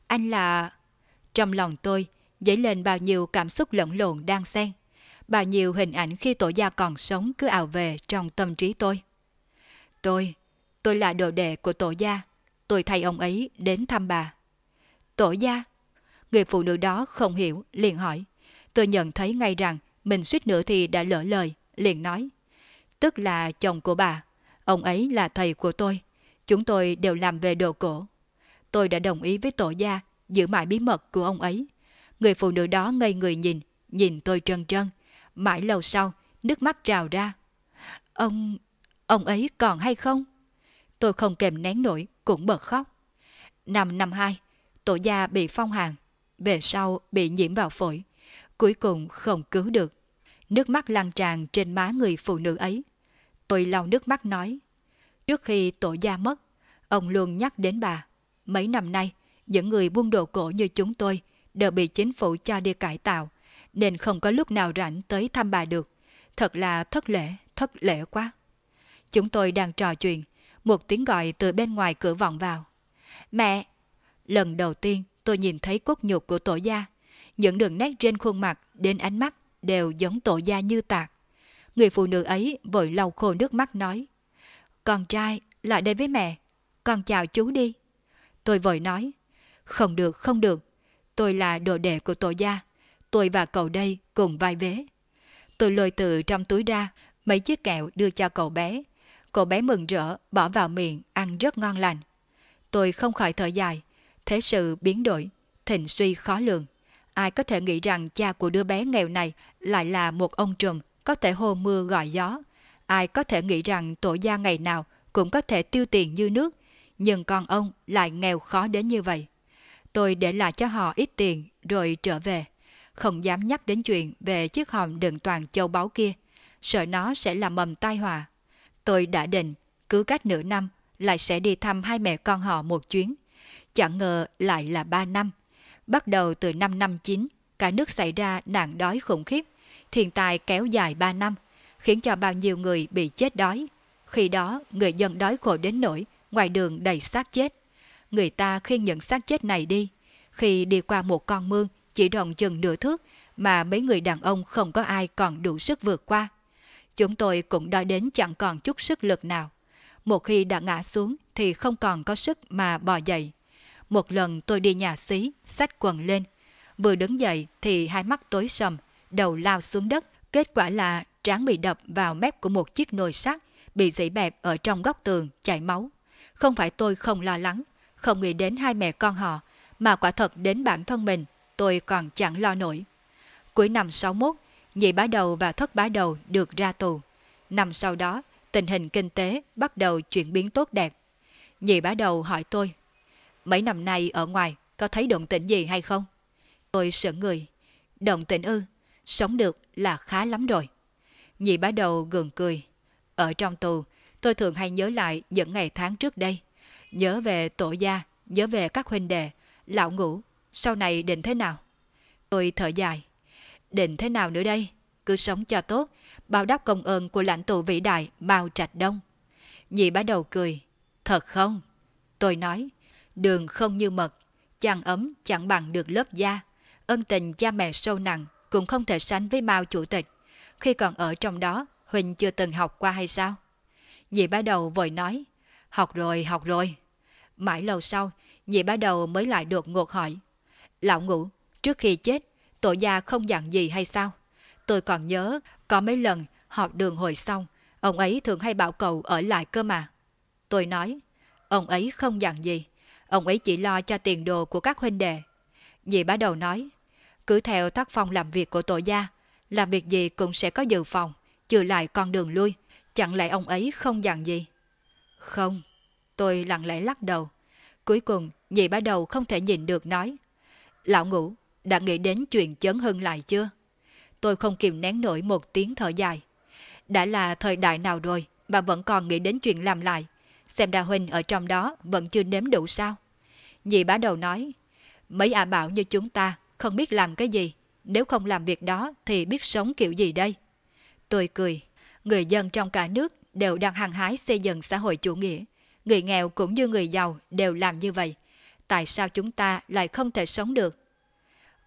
Anh là... Trong lòng tôi, dấy lên bao nhiêu cảm xúc lẫn lộn đang xen. Bao nhiêu hình ảnh khi tổ gia còn sống cứ ảo về trong tâm trí tôi. Tôi, tôi là đồ đệ của tổ gia. Tôi thay ông ấy đến thăm bà. Tổ gia? Người phụ nữ đó không hiểu, liền hỏi. Tôi nhận thấy ngay rằng mình suýt nữa thì đã lỡ lời, liền nói. Tức là chồng của bà. Ông ấy là thầy của tôi. Chúng tôi đều làm về đồ cổ. Tôi đã đồng ý với tổ gia giữ mãi bí mật của ông ấy. Người phụ nữ đó ngây người nhìn, nhìn tôi trân trân. Mãi lâu sau, nước mắt trào ra. Ông... ông ấy còn hay không? Tôi không kèm nén nổi, cũng bật khóc. Năm năm hai, tổ gia bị phong hàn, về sau bị nhiễm vào phổi. Cuối cùng không cứu được. Nước mắt lan tràn trên má người phụ nữ ấy. Tôi lau nước mắt nói. Trước khi tổ gia mất, ông luôn nhắc đến bà. Mấy năm nay, những người buôn đồ cổ như chúng tôi đều bị chính phủ cho đi cải tạo, nên không có lúc nào rảnh tới thăm bà được. Thật là thất lễ, thất lễ quá. Chúng tôi đang trò chuyện, một tiếng gọi từ bên ngoài cửa vọng vào. Mẹ! Lần đầu tiên tôi nhìn thấy cốt nhục của tổ gia. Những đường nét trên khuôn mặt đến ánh mắt đều giống tổ gia như tạc. Người phụ nữ ấy vội lau khô nước mắt nói. Con trai, lại đây với mẹ. Con chào chú đi. Tôi vội nói. Không được, không được. Tôi là đồ đệ của tổ gia. Tôi và cậu đây cùng vai vế. Tôi lôi từ trong túi ra mấy chiếc kẹo đưa cho cậu bé. Cậu bé mừng rỡ bỏ vào miệng ăn rất ngon lành. Tôi không khỏi thở dài. Thế sự biến đổi, thịnh suy khó lường. Ai có thể nghĩ rằng cha của đứa bé nghèo này lại là một ông trùm có thể hô mưa gọi gió. Ai có thể nghĩ rằng tổ gia ngày nào cũng có thể tiêu tiền như nước, nhưng con ông lại nghèo khó đến như vậy. Tôi để lại cho họ ít tiền rồi trở về. Không dám nhắc đến chuyện về chiếc hòm đựng toàn châu báu kia, sợ nó sẽ làm mầm tai họa. Tôi đã định, cứ cách nửa năm lại sẽ đi thăm hai mẹ con họ một chuyến. Chẳng ngờ lại là ba năm. Bắt đầu từ năm năm chín, cả nước xảy ra nạn đói khủng khiếp. Thiên tai kéo dài ba năm, khiến cho bao nhiêu người bị chết đói. Khi đó, người dân đói khổ đến nỗi ngoài đường đầy xác chết. Người ta khiêng những xác chết này đi. Khi đi qua một con mương chỉ rộng chừng nửa thước mà mấy người đàn ông không có ai còn đủ sức vượt qua. Chúng tôi cũng đói đến chẳng còn chút sức lực nào. Một khi đã ngã xuống thì không còn có sức mà bò dậy. Một lần tôi đi nhà xí, xách quần lên. Vừa đứng dậy thì hai mắt tối sầm, đầu lao xuống đất. Kết quả là trán bị đập vào mép của một chiếc nồi sắt, bị dĩ bẹp ở trong góc tường, chảy máu. Không phải tôi không lo lắng, không nghĩ đến hai mẹ con họ, mà quả thật đến bản thân mình, tôi còn chẳng lo nổi. Cuối năm 61, nhị bá đầu và thất bá đầu được ra tù. Năm sau đó, tình hình kinh tế bắt đầu chuyển biến tốt đẹp. Nhị bá đầu hỏi tôi, mấy năm nay ở ngoài có thấy động tĩnh gì hay không? Tôi sợ người, động tĩnh ư, sống được là khá lắm rồi. Nhị bá đầu gượng cười, ở trong tù, tôi thường hay nhớ lại những ngày tháng trước đây. Nhớ về tổ gia, nhớ về các huynh đệ, lão ngủ, sau này định thế nào? Tôi thở dài. Định thế nào nữa đây? Cứ sống cho tốt, bao đáp công ơn của lãnh tụ vĩ đại Mao Trạch Đông. Nhị bá đầu cười. Thật không? Tôi nói, đường không như mật, chẳng ấm chẳng bằng được lớp da. Ân tình cha mẹ sâu nặng cũng không thể sánh với Mao Chủ tịch. Khi còn ở trong đó, Huỳnh chưa từng học qua hay sao? dì bá đầu vội nói, học rồi, học rồi. Mãi lâu sau, dì bá đầu mới lại đột ngột hỏi. Lão ngủ, trước khi chết, tổ gia không dặn gì hay sao? Tôi còn nhớ, có mấy lần họp đường hồi xong, ông ấy thường hay bảo cậu ở lại cơ mà. Tôi nói, ông ấy không dặn gì, ông ấy chỉ lo cho tiền đồ của các huynh đệ. dì bá đầu nói, cứ theo tác phong làm việc của tổ gia, làm việc gì cũng sẽ có dự phòng, trừ lại con đường lui, chẳng lẽ ông ấy không dặn gì? Không, tôi lặng lẽ lắc đầu. Cuối cùng, nhị bá đầu không thể nhìn được nói. Lão ngủ, đã nghĩ đến chuyện chấn hưng lại chưa? Tôi không kìm nén nổi một tiếng thở dài. Đã là thời đại nào rồi mà vẫn còn nghĩ đến chuyện làm lại. Xem đa huynh ở trong đó vẫn chưa nếm đủ sao? Nhị bá đầu nói, mấy ả bảo như chúng ta không biết làm cái gì. Nếu không làm việc đó thì biết sống kiểu gì đây? Tôi cười, người dân trong cả nước đều đang hăng hái xây dựng xã hội chủ nghĩa. Người nghèo cũng như người giàu đều làm như vậy. Tại sao chúng ta lại không thể sống được?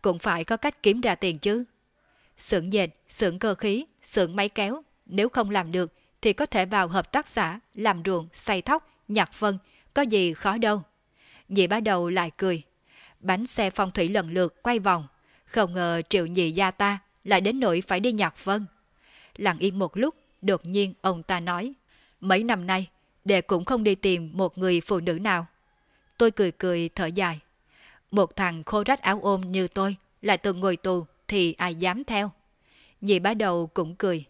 Cũng phải có cách kiếm ra tiền chứ. Xưởng dệt, xưởng cơ khí, xưởng máy kéo, nếu không làm được thì có thể vào hợp tác xã, làm ruộng, xay thóc, nhặt phân, có gì khó đâu. Nhị bá đầu lại cười. Bánh xe phong thủy lần lượt quay vòng. Không ngờ triệu nhị gia ta lại đến nỗi phải đi nhặt vân Lặng im một lúc, đột nhiên ông ta nói. Mấy năm nay, đệ cũng không đi tìm một người phụ nữ nào. Tôi cười cười thở dài. Một thằng khô rách áo ôm như tôi lại từng ngồi tù thì ai dám theo. Nhị bá đầu cũng cười.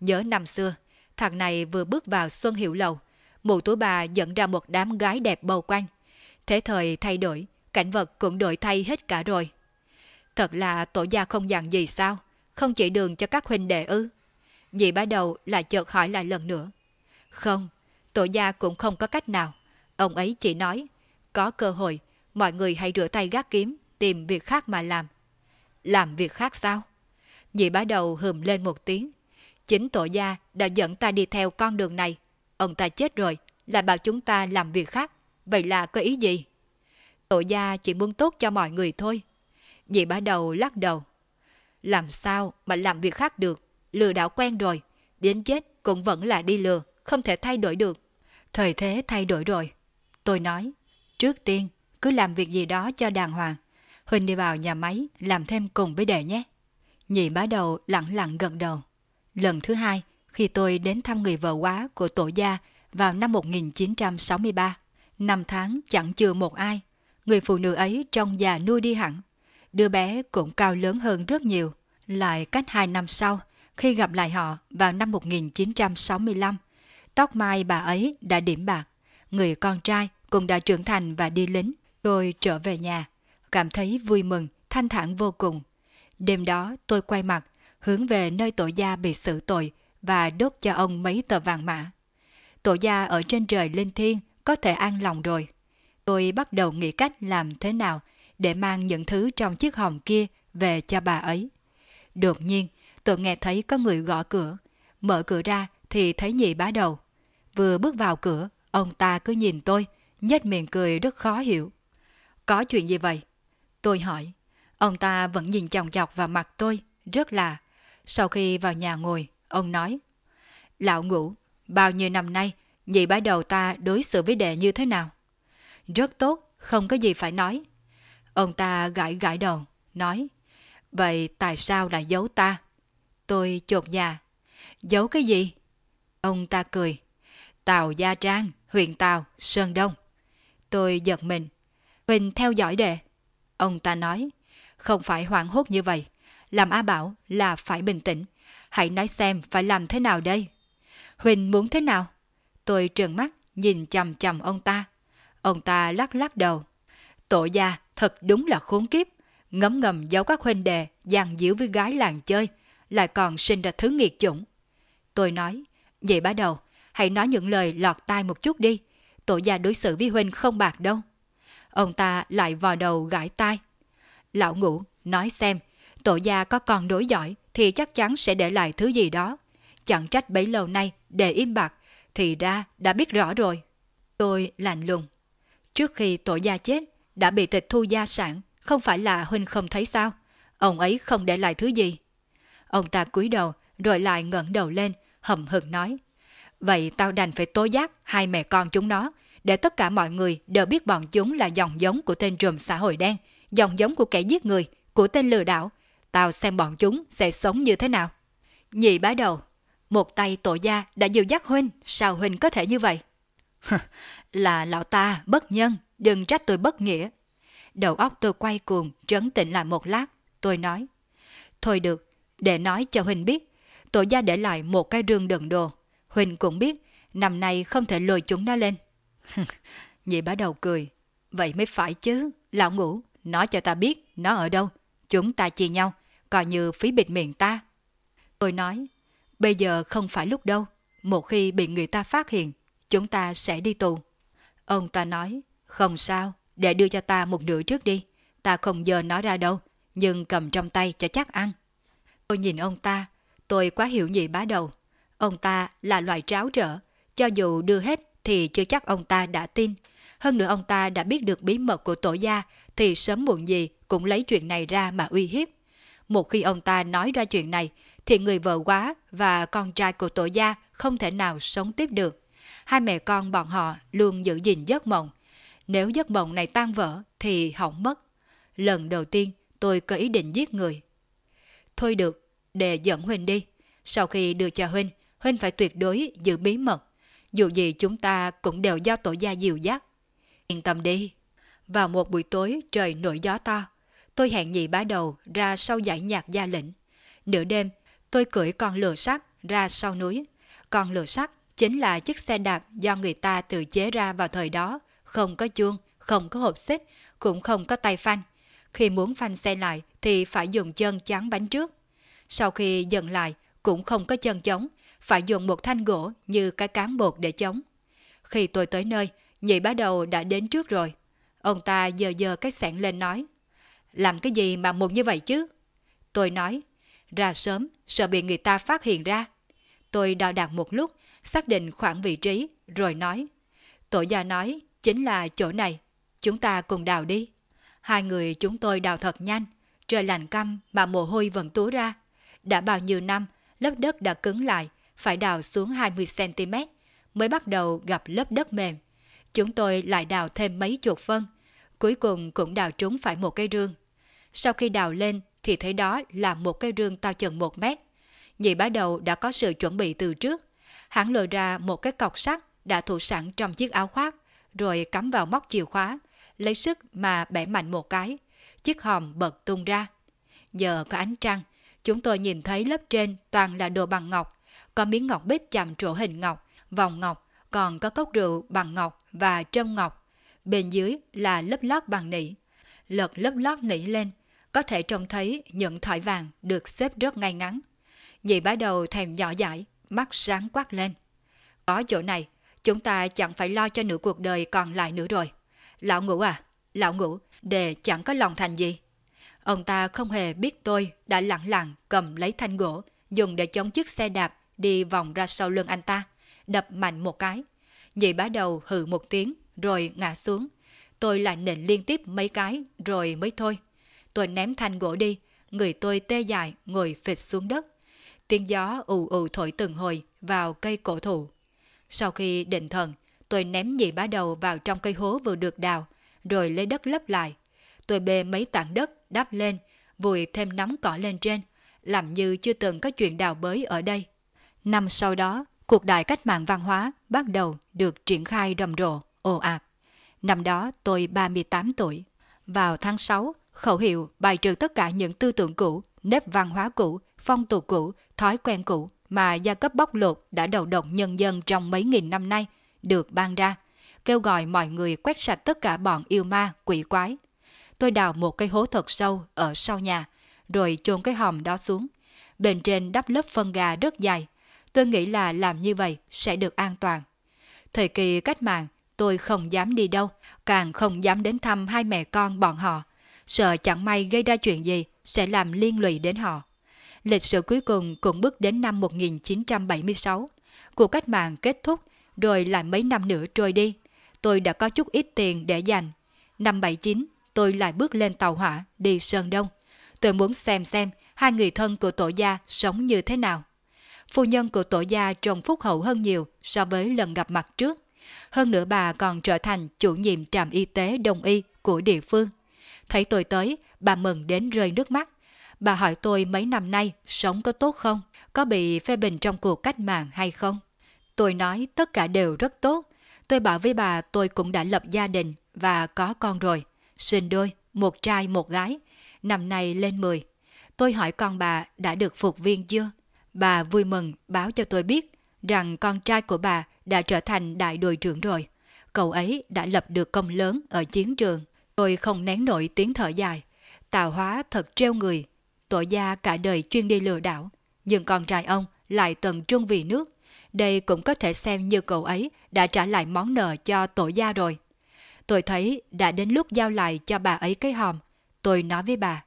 Nhớ năm xưa, thằng này vừa bước vào Xuân Hiệu Lầu, mụ tú bà dẫn ra một đám gái đẹp bầu quanh. Thế thời thay đổi, cảnh vật cũng đổi thay hết cả rồi. Thật là tổ gia không dặn gì sao, không chỉ đường cho các huynh đệ ư. Nhị bá đầu lại chợt hỏi lại lần nữa. Không, tổ gia cũng không có cách nào. Ông ấy chỉ nói, có cơ hội, mọi người hãy rửa tay gác kiếm, tìm việc khác mà làm. Làm việc khác sao? Nhị bá đầu hùm lên một tiếng. Chính tổ gia đã dẫn ta đi theo con đường này. Ông ta chết rồi, lại bảo chúng ta làm việc khác. Vậy là có ý gì? Tổ gia chỉ muốn tốt cho mọi người thôi. Nhị bá đầu lắc đầu. Làm sao mà làm việc khác được? Lừa đảo quen rồi. Đến chết cũng vẫn là đi lừa, không thể thay đổi được. Thời thế thay đổi rồi. Tôi nói, trước tiên cứ làm việc gì đó cho đàng hoàng. Huỳnh đi vào nhà máy làm thêm cùng với đệ nhé. Nhị bá đầu lặng lặng gật đầu. Lần thứ hai, khi tôi đến thăm người vợ quá của tổ gia vào năm 1963, năm tháng chẳng chừa một ai. Người phụ nữ ấy trông già nuôi đi hẳn. Đứa bé cũng cao lớn hơn rất nhiều. Lại cách hai năm sau, khi gặp lại họ vào năm 1965, tóc mai bà ấy đã điểm bạc. Người con trai cũng đã trưởng thành và đi lính. Tôi trở về nhà, cảm thấy vui mừng, thanh thản vô cùng. Đêm đó tôi quay mặt, hướng về nơi tổ gia bị xử tội và đốt cho ông mấy tờ vàng mã. Tổ gia ở trên trời linh thiên có thể an lòng rồi. Tôi bắt đầu nghĩ cách làm thế nào để mang những thứ trong chiếc hòm kia về cho bà ấy. Đột nhiên, tôi nghe thấy có người gõ cửa. Mở cửa ra thì thấy nhị bá đầu. Vừa bước vào cửa, ông ta cứ nhìn tôi, nhếch miệng cười rất khó hiểu. Có chuyện gì vậy? Tôi hỏi. Ông ta vẫn nhìn chòng chọc vào mặt tôi, rất là. Sau khi vào nhà ngồi, ông nói. Lão ngủ, bao nhiêu năm nay, nhị bá đầu ta đối xử với đệ như thế nào? Rất tốt, không có gì phải nói. Ông ta gãi gãi đầu, nói. Vậy tại sao lại giấu ta? Tôi chột già. Giấu cái gì? Ông ta cười, Tàu Gia Trang, huyện Tàu, Sơn Đông. Tôi giật mình. Huỳnh theo dõi đệ. Ông ta nói, không phải hoảng hốt như vậy. Làm A Bảo là phải bình tĩnh. Hãy nói xem phải làm thế nào đây. Huỳnh muốn thế nào? Tôi trợn mắt nhìn chầm chầm ông ta. Ông ta lắc lắc đầu. Tổ gia thật đúng là khốn kiếp. Ngấm ngầm giấu các huynh đệ dàn díu với gái làng chơi, lại còn sinh ra thứ nghiệt chủng. Tôi nói, vậy bắt đầu, hãy nói những lời lọt tai một chút đi. Tổ gia đối xử với huynh không bạc đâu. Ông ta lại vò đầu gãi tai. Lão ngủ, nói xem, tổ gia có còn đối giỏi thì chắc chắn sẽ để lại thứ gì đó. Chẳng trách bấy lâu nay để im bạc, thì ra đã biết rõ rồi. Tôi lạnh lùng. Trước khi tổ gia chết, đã bị tịch thu gia sản, không phải là huynh không thấy sao? Ông ấy không để lại thứ gì. Ông ta cúi đầu, rồi lại ngẩng đầu lên, hầm hực nói. Vậy tao đành phải tố giác hai mẹ con chúng nó, để tất cả mọi người đều biết bọn chúng là dòng giống của tên trùm xã hội đen, dòng giống của kẻ giết người, của tên lừa đảo. Tao xem bọn chúng sẽ sống như thế nào. Nhị bá đầu, một tay tổ gia đã dìu dắt huynh, sao huynh có thể như vậy? là lão ta bất nhân, đừng trách tôi bất nghĩa. Đầu óc tôi quay cuồng, trấn tĩnh lại một lát, tôi nói. Thôi được, để nói cho huynh biết, tổ gia để lại một cái rương đựng đồ. Huynh cũng biết, năm nay không thể lôi chúng nó lên. Nhị bá đầu cười. Vậy mới phải chứ, lão ngủ, nói cho ta biết nó ở đâu. Chúng ta chia nhau, coi như phí bịt miệng ta. Tôi nói, bây giờ không phải lúc đâu. Một khi bị người ta phát hiện, chúng ta sẽ đi tù. Ông ta nói, không sao, để đưa cho ta một nửa trước đi. Ta không giờ nói ra đâu, nhưng cầm trong tay cho chắc ăn. Tôi nhìn ông ta, tôi quá hiểu nhị bá đầu. Ông ta là loại tráo trở, cho dù đưa hết thì chưa chắc ông ta đã tin. Hơn nữa ông ta đã biết được bí mật của tổ gia thì sớm muộn gì cũng lấy chuyện này ra mà uy hiếp. Một khi ông ta nói ra chuyện này thì người vợ quá và con trai của tổ gia không thể nào sống tiếp được. Hai mẹ con bọn họ luôn giữ gìn giấc mộng. Nếu giấc mộng này tan vỡ thì hỏng mất. Lần đầu tiên tôi có ý định giết người. Thôi được, để dẫn Huynh đi. Sau khi đưa cho Huynh, Huynh phải tuyệt đối giữ bí mật. Dù gì chúng ta cũng đều do tổ gia dìu dắt. Yên tâm đi. Vào một buổi tối trời nổi gió to, tôi hẹn nhị bá đầu ra sau dãy nhạc gia lĩnh. Nửa đêm, tôi cưỡi con lừa sắt ra sau núi. Con lừa sắt chính là chiếc xe đạp do người ta tự chế ra vào thời đó, không có chuông, không có hộp xích, cũng không có tay phanh. Khi muốn phanh xe lại thì phải dùng chân chắn bánh trước. Sau khi dần lại cũng không có chân chống, phải dùng một thanh gỗ như cái cán bột để chống. Khi tôi tới nơi, nhị bá đầu đã đến trước rồi. Ông ta dơ dơ cái sẹn lên nói, làm cái gì mà muộn như vậy chứ? Tôi nói, ra sớm, sợ bị người ta phát hiện ra. Tôi đo đạc một lúc, xác định khoảng vị trí, rồi nói, tổ gia nói, chính là chỗ này, chúng ta cùng đào đi. Hai người chúng tôi đào thật nhanh, trời lạnh căm mà mồ hôi vẫn túa ra. Đã bao nhiêu năm, lớp đất đã cứng lại, phải đào xuống 20cm, mới bắt đầu gặp lớp đất mềm. Chúng tôi lại đào thêm mấy chục phân, cuối cùng cũng đào trúng phải một cây rương. Sau khi đào lên thì thấy đó là một cây rương cao chừng một mét. Nhị bá đầu đã có sự chuẩn bị từ trước. Hắn lôi ra một cái cọc sắt đã thủ sẵn trong chiếc áo khoác, rồi cắm vào móc chìa khóa, lấy sức mà bẻ mạnh một cái. Chiếc hòm bật tung ra. Nhờ có ánh trăng, chúng tôi nhìn thấy lớp trên toàn là đồ bằng ngọc, có miếng ngọc bích chạm trổ hình ngọc, vòng ngọc, còn có cốc rượu bằng ngọc và trâm ngọc. Bên dưới là lớp lót bằng nỉ. Lật lớp lót nỉ lên, có thể trông thấy những thỏi vàng được xếp rất ngay ngắn. Nhị bá đầu thèm nhỏ dãi, mắt sáng quát lên. Có chỗ này, chúng ta chẳng phải lo cho nửa cuộc đời còn lại nữa rồi. Lão ngủ à, lão ngủ, để chẳng có lòng thành gì. Ông ta không hề biết tôi đã lặng lặng cầm lấy thanh gỗ, dùng để chống chiếc xe đạp đi vòng ra sau lưng anh ta, đập mạnh một cái. Nhị bá đầu hừ một tiếng, rồi ngã xuống. Tôi lại nện liên tiếp mấy cái, rồi mới thôi. Tôi ném thanh gỗ đi, người tôi tê dại ngồi phịch xuống đất. Tiếng gió ù ù thổi từng hồi vào cây cổ thụ. Sau khi định thần, tôi ném nhị bá đầu vào trong cây hố vừa được đào, rồi lấy đất lấp lại. Tôi bê mấy tảng đất đắp lên, vùi thêm nắm cỏ lên trên, làm như chưa từng có chuyện đào bới ở đây. Năm sau đó, cuộc đại cách mạng văn hóa bắt đầu được triển khai rầm rộ, ồ ạt. Năm đó tôi 38 tuổi. Vào tháng 6, khẩu hiệu bài trừ tất cả những tư tưởng cũ, nếp văn hóa cũ, phong tục cũ, thói quen cũ mà gia cấp bóc lột đã đầu độc nhân dân trong mấy nghìn năm nay được ban ra, kêu gọi mọi người quét sạch tất cả bọn yêu ma, quỷ quái. Tôi đào một cây hố thật sâu ở sau nhà, rồi chôn cái hòm đó xuống. Bên trên đắp lớp phân gà rất dày. Tôi nghĩ là làm như vậy sẽ được an toàn. Thời kỳ cách mạng, tôi không dám đi đâu, càng không dám đến thăm hai mẹ con bọn họ. Sợ chẳng may gây ra chuyện gì sẽ làm liên lụy đến họ. Lịch sử cuối cùng cũng bước đến năm 1976. Cuộc cách mạng kết thúc, rồi lại mấy năm nữa trôi đi. Tôi đã có chút ít tiền để dành. Năm 79, tôi lại bước lên tàu hỏa đi Sơn Đông. Tôi muốn xem xem hai người thân của tổ gia sống như thế nào. Phu nhân của tổ gia trông phúc hậu hơn nhiều so với lần gặp mặt trước. Hơn nữa bà còn trở thành chủ nhiệm trạm y tế đông y của địa phương. Thấy tôi tới, bà mừng đến rơi nước mắt. Bà hỏi tôi mấy năm nay sống có tốt không? Có bị phê bình trong cuộc cách mạng hay không? Tôi nói tất cả đều rất tốt. Tôi bảo với bà tôi cũng đã lập gia đình và có con rồi. Sinh đôi, một trai một gái. Năm nay lên 10. Tôi hỏi con bà đã được phục viên chưa? Bà vui mừng báo cho tôi biết rằng con trai của bà đã trở thành đại đội trưởng rồi. Cậu ấy đã lập được công lớn ở chiến trường. Tôi không nén nổi tiếng thở dài. Tào hóa thật treo người. Tổ gia cả đời chuyên đi lừa đảo. Nhưng con trai ông lại tận trung vì nước. Đây cũng có thể xem như cậu ấy đã trả lại món nợ cho tổ gia rồi. Tôi thấy đã đến lúc giao lại cho bà ấy cái hòm. Tôi nói với bà.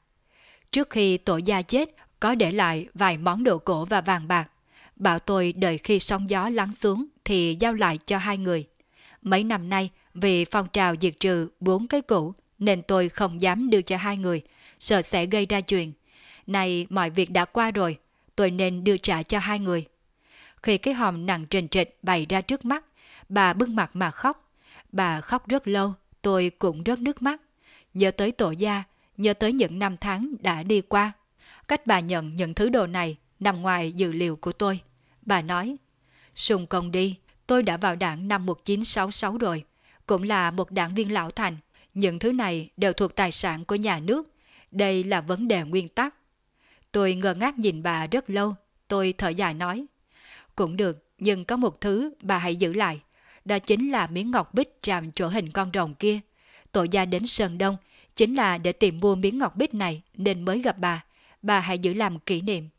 Trước khi tổ gia chết, có để lại vài món đồ cổ và vàng bạc. Bảo tôi đợi khi sóng gió lắng xuống thì giao lại cho hai người. Mấy năm nay, vì phong trào diệt trừ bốn cái cũ, nên tôi không dám đưa cho hai người, sợ sẽ gây ra chuyện. Này mọi việc đã qua rồi, tôi nên đưa trả cho hai người. Khi cái hòm nặng trình trịch bày ra trước mắt, bà bưng mặt mà khóc. Bà khóc rất lâu, tôi cũng rớt nước mắt. Nhớ tới tổ gia, nhớ tới những năm tháng đã đi qua. Cách bà nhận những thứ đồ này nằm ngoài dự liệu của tôi. Bà nói, sùng công đi, tôi đã vào đảng năm 1966 rồi, cũng là một đảng viên lão thành. Những thứ này đều thuộc tài sản của nhà nước. Đây là vấn đề nguyên tắc. Tôi ngơ ngác nhìn bà rất lâu, tôi thở dài nói. Cũng được, nhưng có một thứ bà hãy giữ lại. Đó chính là miếng ngọc bích tràm chỗ hình con rồng kia. Tổ gia đến Sơn Đông chính là để tìm mua miếng ngọc bích này nên mới gặp bà. Bà hãy giữ làm kỷ niệm.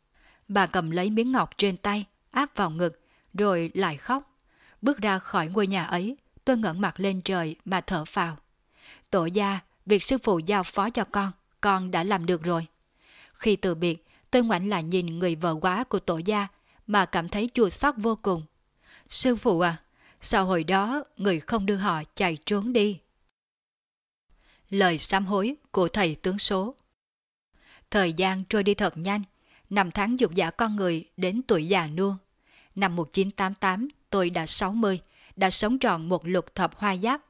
Bà cầm lấy miếng ngọc trên tay, áp vào ngực, rồi lại khóc. Bước ra khỏi ngôi nhà ấy, tôi ngẩng mặt lên trời mà thở phào. Tổ gia, việc sư phụ giao phó cho con, con đã làm được rồi. Khi từ biệt, tôi ngoảnh lại nhìn người vợ quá của tổ gia mà cảm thấy chua xót vô cùng. Sư phụ à, sao hồi đó người không đưa họ chạy trốn đi? Lời sám hối của thầy tướng số Thời gian trôi đi thật nhanh, năm tháng dục giả con người đến tuổi già nua. Năm 1988, tôi đã 60, đã sống tròn một lục thập hoa giáp.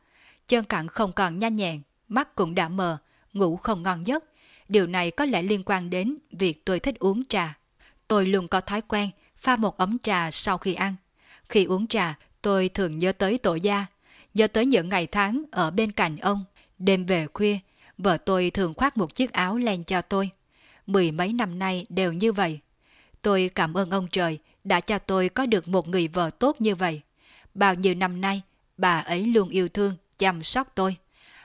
Chân cẳng không còn nhanh nhẹn, mắt cũng đã mờ, ngủ không ngon giấc. Điều này có lẽ liên quan đến việc tôi thích uống trà. Tôi luôn có thói quen pha một ấm trà sau khi ăn. Khi uống trà, tôi thường nhớ tới tổ gia, nhớ tới những ngày tháng ở bên cạnh ông. Đêm về khuya, vợ tôi thường khoác một chiếc áo len cho tôi. Mười mấy năm nay đều như vậy. Tôi cảm ơn ông trời đã cho tôi có được một người vợ tốt như vậy. Bao nhiêu năm nay, bà ấy luôn yêu thương, chăm sóc tôi.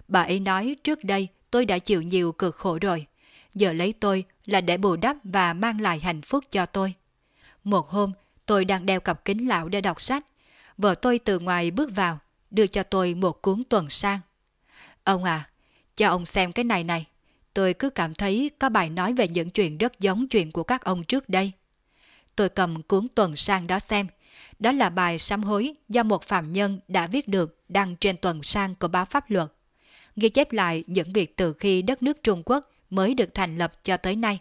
Bà ấy nói trước đây tôi đã chịu nhiều cực khổ rồi. Giờ lấy tôi là để bù đắp và mang lại hạnh phúc cho tôi. Một hôm, tôi đang đeo cặp kính lão để đọc sách. Vợ tôi từ ngoài bước vào, đưa cho tôi một cuốn tuần sang. Ông à, cho ông xem cái này này. Tôi cứ cảm thấy có bài nói về những chuyện rất giống chuyện của các ông trước đây. Tôi cầm cuốn tuần sang đó xem. Đó là bài sám hối do một phạm nhân đã viết được đăng trên tuần sang của báo pháp luật. Ghi chép lại những việc từ khi đất nước Trung Quốc mới được thành lập cho tới nay.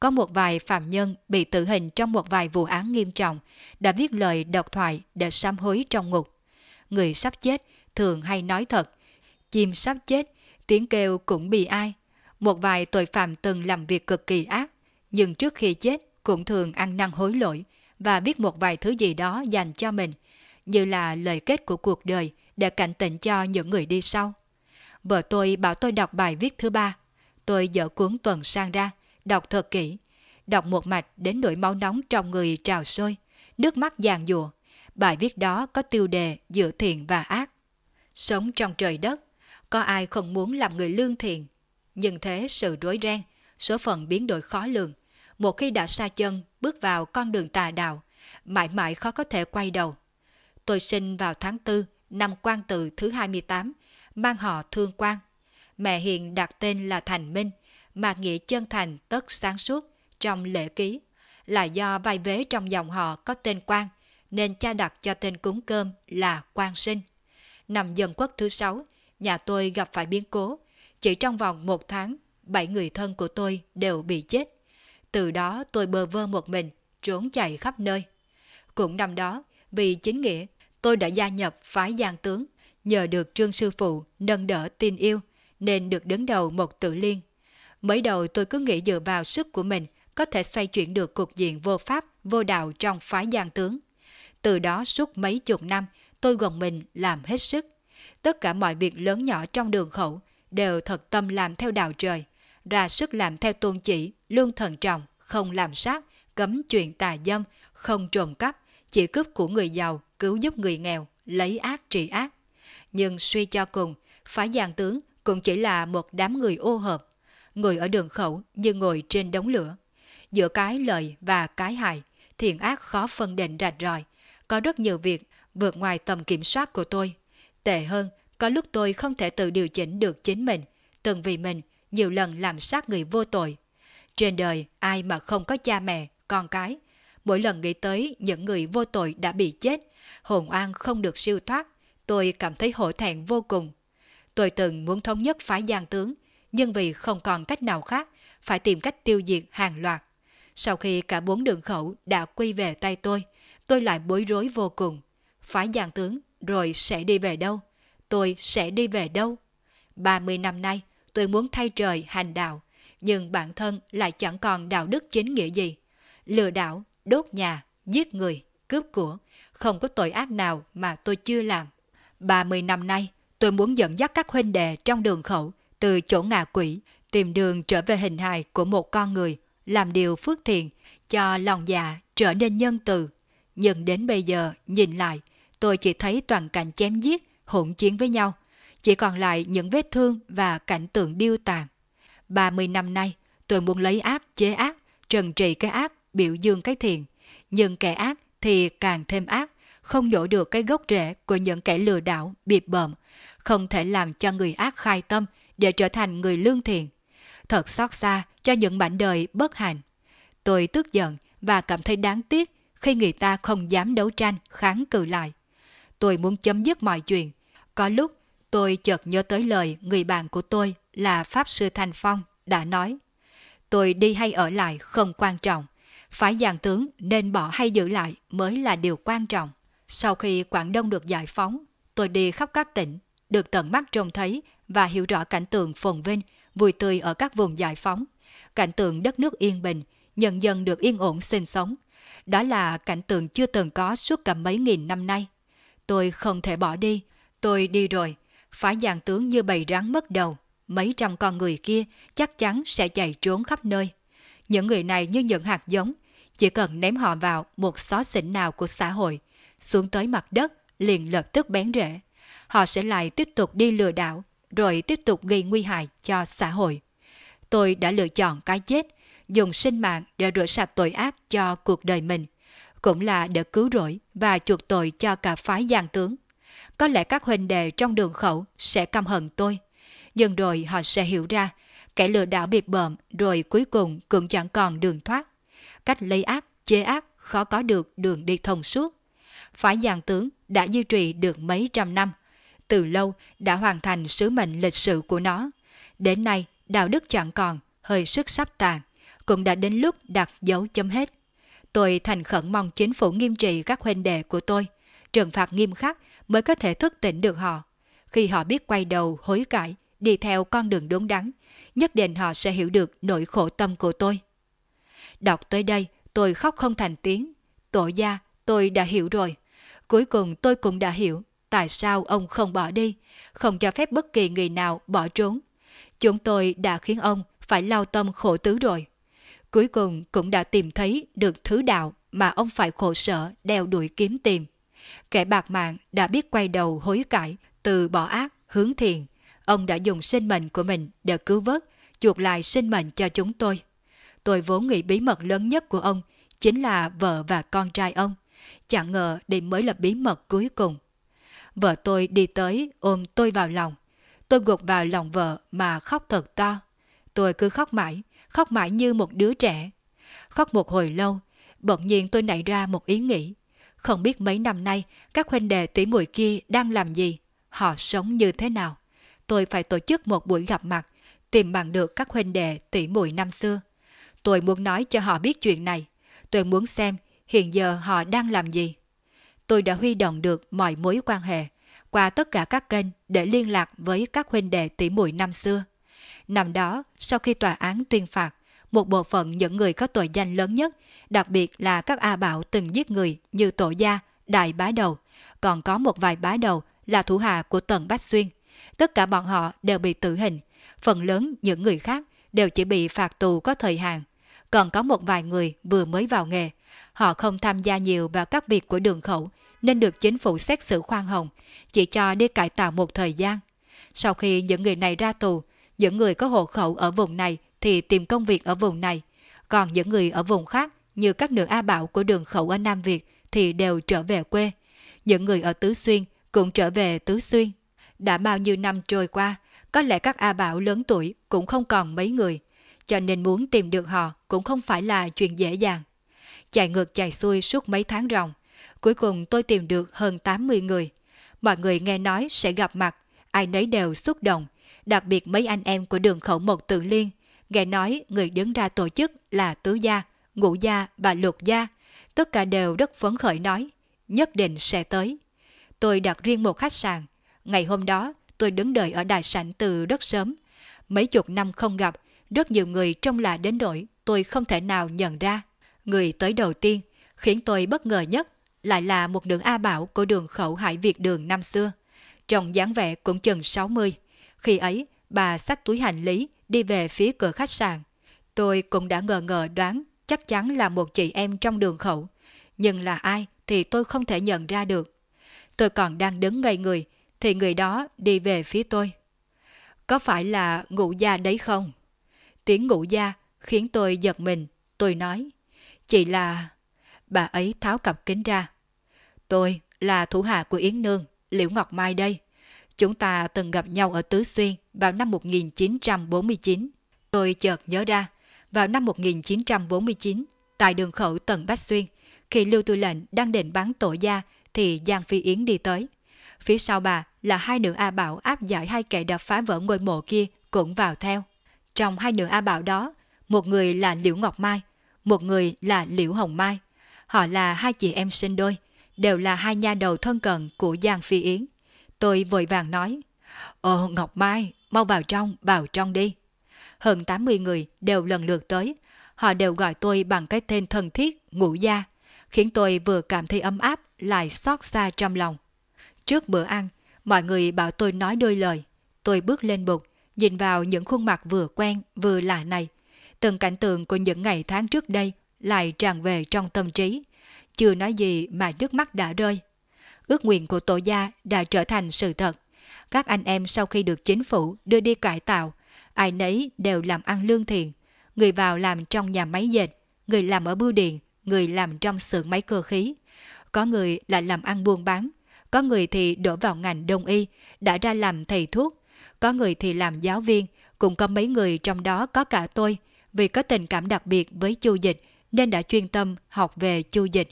Có một vài phạm nhân bị tử hình trong một vài vụ án nghiêm trọng đã viết lời độc thoại để sám hối trong ngục. Người sắp chết thường hay nói thật, chim sắp chết, tiếng kêu cũng bị ai. Một vài tội phạm từng làm việc cực kỳ ác, nhưng trước khi chết cũng thường ăn năn hối lỗi, và viết một vài thứ gì đó dành cho mình, như là lời kết của cuộc đời để cảnh tỉnh cho những người đi sau. Vợ tôi bảo tôi đọc bài viết thứ ba. Tôi dở cuốn tuần sang ra, đọc thật kỹ. Đọc một mạch đến nỗi máu nóng trong người trào sôi, nước mắt giàn dùa. Bài viết đó có tiêu đề giữa thiện và ác. Sống trong trời đất, có ai không muốn làm người lương thiện. Nhưng thế sự rối ren, số phận biến đổi khó lường. Một khi đã xa chân, bước vào con đường tà đạo, mãi mãi khó có thể quay đầu. Tôi sinh vào tháng 4 năm quan tự thứ 28, mang họ Thương Quang. Mẹ hiện đặt tên là Thành Minh, mà nghĩa chân thành tất sáng suốt trong lễ ký. Là do vai vế trong dòng họ có tên Quang, nên cha đặt cho tên cúng cơm là Quang Sinh. Năm dân quốc thứ sáu, nhà tôi gặp phải biến cố. Chỉ trong vòng một tháng, bảy người thân của tôi đều bị chết. Từ đó tôi bơ vơ một mình, trốn chạy khắp nơi. Cũng năm đó, vì chính nghĩa, tôi đã gia nhập phái giang tướng, nhờ được trương sư phụ nâng đỡ tin yêu, nên được đứng đầu một tự liên. Mới đầu tôi cứ nghĩ dựa vào sức của mình có thể xoay chuyển được cục diện vô pháp, vô đạo trong phái giang tướng. Từ đó suốt mấy chục năm, tôi gồng mình làm hết sức. Tất cả mọi việc lớn nhỏ trong đường khẩu đều thật tâm làm theo đạo trời, ra sức làm theo tôn chỉ, lương thần trọng, không làm sát, cấm chuyện tà dâm, không trộm cắp, chỉ cướp của người giàu, cứu giúp người nghèo, lấy ác trị ác. Nhưng suy cho cùng, phái giang tướng cũng chỉ là một đám người ô hợp, người ở đường khẩu như ngồi trên đống lửa. Giữa cái lợi và cái hại, thiện ác khó phân định rạch ròi. Có rất nhiều việc vượt ngoài tầm kiểm soát của tôi. Tệ hơn, có lúc tôi không thể tự điều chỉnh được chính mình, từng vì mình nhiều lần làm sát người vô tội. Trên đời ai mà không có cha mẹ, con cái. Mỗi lần nghĩ tới những người vô tội đã bị chết, hồn an không được siêu thoát, tôi cảm thấy hổ thẹn vô cùng. Tôi từng muốn thống nhất phái giang tướng, nhưng vì không còn cách nào khác, phải tìm cách tiêu diệt hàng loạt. Sau khi cả bốn đường khẩu đã quy về tay tôi, tôi lại bối rối vô cùng. Phái giang tướng rồi sẽ đi về đâu? Tôi sẽ đi về đâu? 30 năm nay, tôi muốn thay trời hành đạo, nhưng bản thân lại chẳng còn đạo đức chính nghĩa gì. Lừa đảo, đốt nhà, giết người, cướp của, không có tội ác nào mà tôi chưa làm. 30 năm nay, tôi muốn dẫn dắt các huynh đệ trong đường khẩu từ chỗ ngạ quỷ, tìm đường trở về hình hài của một con người, làm điều phước thiện, cho lòng dạ trở nên nhân từ. Nhưng đến bây giờ, nhìn lại, tôi chỉ thấy toàn cảnh chém giết, hỗn chiến với nhau, chỉ còn lại những vết thương và cảnh tượng điêu tàn. 30 năm nay, tôi muốn lấy ác chế ác, trần trị cái ác, biểu dương cái thiện. Nhưng kẻ ác thì càng thêm ác, không nhổ được cái gốc rễ của những kẻ lừa đảo, bịp bợm, không thể làm cho người ác khai tâm để trở thành người lương thiện. Thật xót xa cho những mảnh đời bất hạnh. Tôi tức giận và cảm thấy đáng tiếc khi người ta không dám đấu tranh kháng cự lại. Tôi muốn chấm dứt mọi chuyện. Có lúc tôi chợt nhớ tới lời người bạn của tôi là Pháp Sư thành Phong đã nói. Tôi đi hay ở lại không quan trọng. phải dàn tướng nên bỏ hay giữ lại mới là điều quan trọng. Sau khi Quảng Đông được giải phóng, tôi đi khắp các tỉnh, được tận mắt trông thấy và hiểu rõ cảnh tượng phồn vinh, vui tươi ở các vùng giải phóng. Cảnh tượng đất nước yên bình, nhân dân được yên ổn sinh sống. Đó là cảnh tượng chưa từng có suốt cả mấy nghìn năm nay. Tôi không thể bỏ đi. Tôi đi rồi. phải dàn tướng như bầy rắn mất đầu. Mấy trăm con người kia chắc chắn sẽ chạy trốn khắp nơi. Những người này như những hạt giống. Chỉ cần ném họ vào một xó xỉnh nào của xã hội, xuống tới mặt đất liền lập tức bén rễ. Họ sẽ lại tiếp tục đi lừa đảo, rồi tiếp tục gây nguy hại cho xã hội. Tôi đã lựa chọn cái chết, dùng sinh mạng để rửa sạch tội ác cho cuộc đời mình, cũng là để cứu rỗi và chuộc tội cho cả phái giang tướng. Có lẽ các huynh đệ trong đường khẩu sẽ căm hận tôi, nhưng rồi họ sẽ hiểu ra, kẻ lừa đảo biệt bợm rồi cuối cùng cũng chẳng còn đường thoát. Cách lấy ác, chế ác khó có được đường đi thông suốt. Phái giang tướng đã duy trì được mấy trăm năm, từ lâu đã hoàn thành sứ mệnh lịch sử của nó. Đến nay, đạo đức chẳng còn, hơi sức sắp tàn, cũng đã đến lúc đặt dấu chấm hết. Tôi thành khẩn mong chính phủ nghiêm trị các huynh đệ của tôi, trừng phạt nghiêm khắc mới có thể thức tỉnh được họ. Khi họ biết quay đầu, hối cải, đi theo con đường đúng đắn, nhất định họ sẽ hiểu được nỗi khổ tâm của tôi. Đọc tới đây, tôi khóc không thành tiếng. tổ gia, tôi đã hiểu rồi. Cuối cùng tôi cũng đã hiểu tại sao ông không bỏ đi, không cho phép bất kỳ người nào bỏ trốn. Chúng tôi đã khiến ông phải lao tâm khổ tứ rồi. Cuối cùng cũng đã tìm thấy được thứ đạo mà ông phải khổ sở đeo đuổi kiếm tìm. Kẻ bạc mạng đã biết quay đầu hối cải, từ bỏ ác hướng thiện. Ông đã dùng sinh mệnh của mình để cứu vớt, chuộc lại sinh mệnh cho chúng tôi. Tôi vốn nghĩ bí mật lớn nhất của ông chính là vợ và con trai ông. Chẳng ngờ đây mới là bí mật cuối cùng. Vợ tôi đi tới ôm tôi vào lòng. Tôi gục vào lòng vợ mà khóc thật to. Tôi cứ khóc mãi, khóc mãi như một đứa trẻ. Khóc một hồi lâu, bỗng nhiên tôi nảy ra một ý nghĩ. Không biết mấy năm nay các huynh đệ tỷ muội kia đang làm gì, họ sống như thế nào. Tôi phải tổ chức một buổi gặp mặt, tìm bằng được các huynh đệ tỷ muội năm xưa. Tôi muốn nói cho họ biết chuyện này. Tôi muốn xem hiện giờ họ đang làm gì. Tôi đã huy động được mọi mối quan hệ qua tất cả các kênh để liên lạc với các huynh đệ tỷ muội năm xưa. Năm đó, sau khi tòa án tuyên phạt, một bộ phận những người có tội danh lớn nhất, đặc biệt là các A Bảo từng giết người như Tổ Gia, Đại Bá Đầu, còn có một vài bá đầu là thủ hạ của Tần Bách Xuyên. Tất cả bọn họ đều bị tử hình, phần lớn những người khác đều chỉ bị phạt tù có thời hạn. Còn có một vài người vừa mới vào nghề, họ không tham gia nhiều vào các việc của đường khẩu nên được chính phủ xét xử khoan hồng, chỉ cho đi cải tạo một thời gian. Sau khi những người này ra tù, những người có hộ khẩu ở vùng này thì tìm công việc ở vùng này. Còn những người ở vùng khác như các nữ A Bảo của đường khẩu ở Nam Việt thì đều trở về quê. Những người ở Tứ Xuyên cũng trở về Tứ Xuyên. Đã bao nhiêu năm trôi qua, có lẽ các A Bảo lớn tuổi cũng không còn mấy người, cho nên muốn tìm được họ cũng không phải là chuyện dễ dàng. Chạy ngược chạy xuôi suốt mấy tháng ròng, cuối cùng tôi tìm được hơn 80 người. Mọi người nghe nói sẽ gặp mặt, ai nấy đều xúc động, đặc biệt mấy anh em của đường khẩu một tự liên, nghe nói người đứng ra tổ chức là Tứ Gia, Ngũ Gia và Lục Gia, tất cả đều rất phấn khởi nói, nhất định sẽ tới. Tôi đặt riêng một khách sạn, ngày hôm đó tôi đứng đợi ở đại sảnh từ rất sớm. Mấy chục năm không gặp, rất nhiều người trông lạ đến nỗi tôi không thể nào nhận ra. Người tới đầu tiên khiến tôi bất ngờ nhất lại là một đường A Bảo của đường khẩu Hải Việt đường năm xưa. Trông dáng vẻ cũng chừng 60. Khi ấy, bà xách túi hành lý đi về phía cửa khách sạn. Tôi cũng đã ngờ ngờ đoán chắc chắn là một chị em trong đường khẩu. Nhưng là ai thì tôi không thể nhận ra được. Tôi còn đang đứng ngây người thì người đó đi về phía tôi. Có phải là ngụ gia đấy không? Tiếng ngụ gia khiến tôi giật mình. Tôi nói, chỉ là... Bà ấy tháo cặp kính ra. Tôi là thủ hạ của Yến Nương, Liễu Ngọc Mai đây. Chúng ta từng gặp nhau ở Tứ Xuyên vào năm 1949. Tôi chợt nhớ ra, vào năm 1949, tại đường khẩu Tần Bách Xuyên, khi Lưu Tư lệnh đang định bán tổ gia thì Giang Phi Yến đi tới. Phía sau bà là hai nữ A Bảo áp giải hai kẻ đã phá vỡ ngôi mộ kia cũng vào theo. Trong hai nữ A Bảo đó, một người là Liễu Ngọc Mai, một người là Liễu Hồng Mai. Họ là hai chị em sinh đôi, đều là hai nha đầu thân cận của Giang Phi Yến. Tôi vội vàng nói, Ồ Ngọc Mai, mau vào trong, vào trong đi. Hơn 80 người đều lần lượt tới. Họ đều gọi tôi bằng cái tên thân thiết, ngũ gia, khiến tôi vừa cảm thấy ấm áp lại xót xa trong lòng. Trước bữa ăn, mọi người bảo tôi nói đôi lời. Tôi bước lên bục, nhìn vào những khuôn mặt vừa quen vừa lạ này. Từng cảnh tượng của những ngày tháng trước đây lại tràn về trong tâm trí. Chưa nói gì mà nước mắt đã rơi. Ước nguyện của tổ gia đã trở thành sự thật. Các anh em sau khi được chính phủ đưa đi cải tạo, ai nấy đều làm ăn lương thiện. Người vào làm trong nhà máy dệt, người làm ở bưu điện, người làm trong xưởng máy cơ khí. Có người lại làm ăn buôn bán, có người thì đổ vào ngành đông y, đã ra làm thầy thuốc, có người thì làm giáo viên, cũng có mấy người trong đó có cả tôi, vì có tình cảm đặc biệt với chu dịch nên đã chuyên tâm học về chu dịch.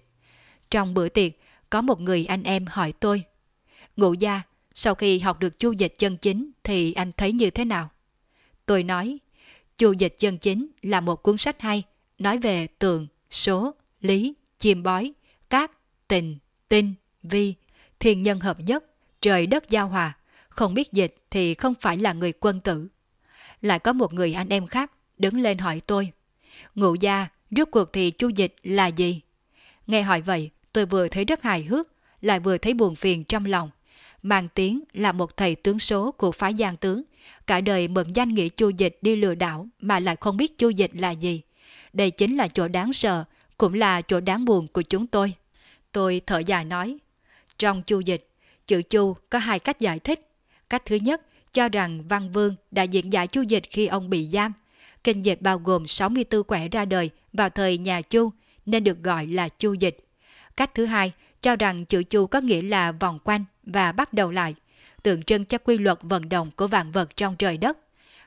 Trong bữa tiệc, có một người anh em hỏi tôi, Ngụ gia, sau khi học được chu dịch chân chính thì anh thấy như thế nào? Tôi nói, chu dịch chân chính là một cuốn sách hay, nói về tường, số, lý, chim bói, cát, tình, tinh, vi, thiên nhân hợp nhất, trời đất giao hòa, không biết dịch thì không phải là người quân tử. Lại có một người anh em khác đứng lên hỏi tôi, ngụ gia, rốt cuộc thì chu dịch là gì? Nghe hỏi vậy, tôi vừa thấy rất hài hước, lại vừa thấy buồn phiền trong lòng. Mang tiếng là một thầy tướng số của phái giang tướng, cả đời mượn danh nghĩa chu dịch đi lừa đảo mà lại không biết chu dịch là gì. Đây chính là chỗ đáng sợ, cũng là chỗ đáng buồn của chúng tôi. Tôi thở dài nói, trong chu dịch, chữ chu có hai cách giải thích. Cách thứ nhất, cho rằng Văn Vương đã diễn giải chu dịch khi ông bị giam. Kinh dịch bao gồm 64 quẻ ra đời vào thời nhà chu, nên được gọi là chu dịch. Cách thứ hai, cho rằng chữ chu có nghĩa là vòng quanh và bắt đầu lại, tượng trưng cho quy luật vận động của vạn vật trong trời đất.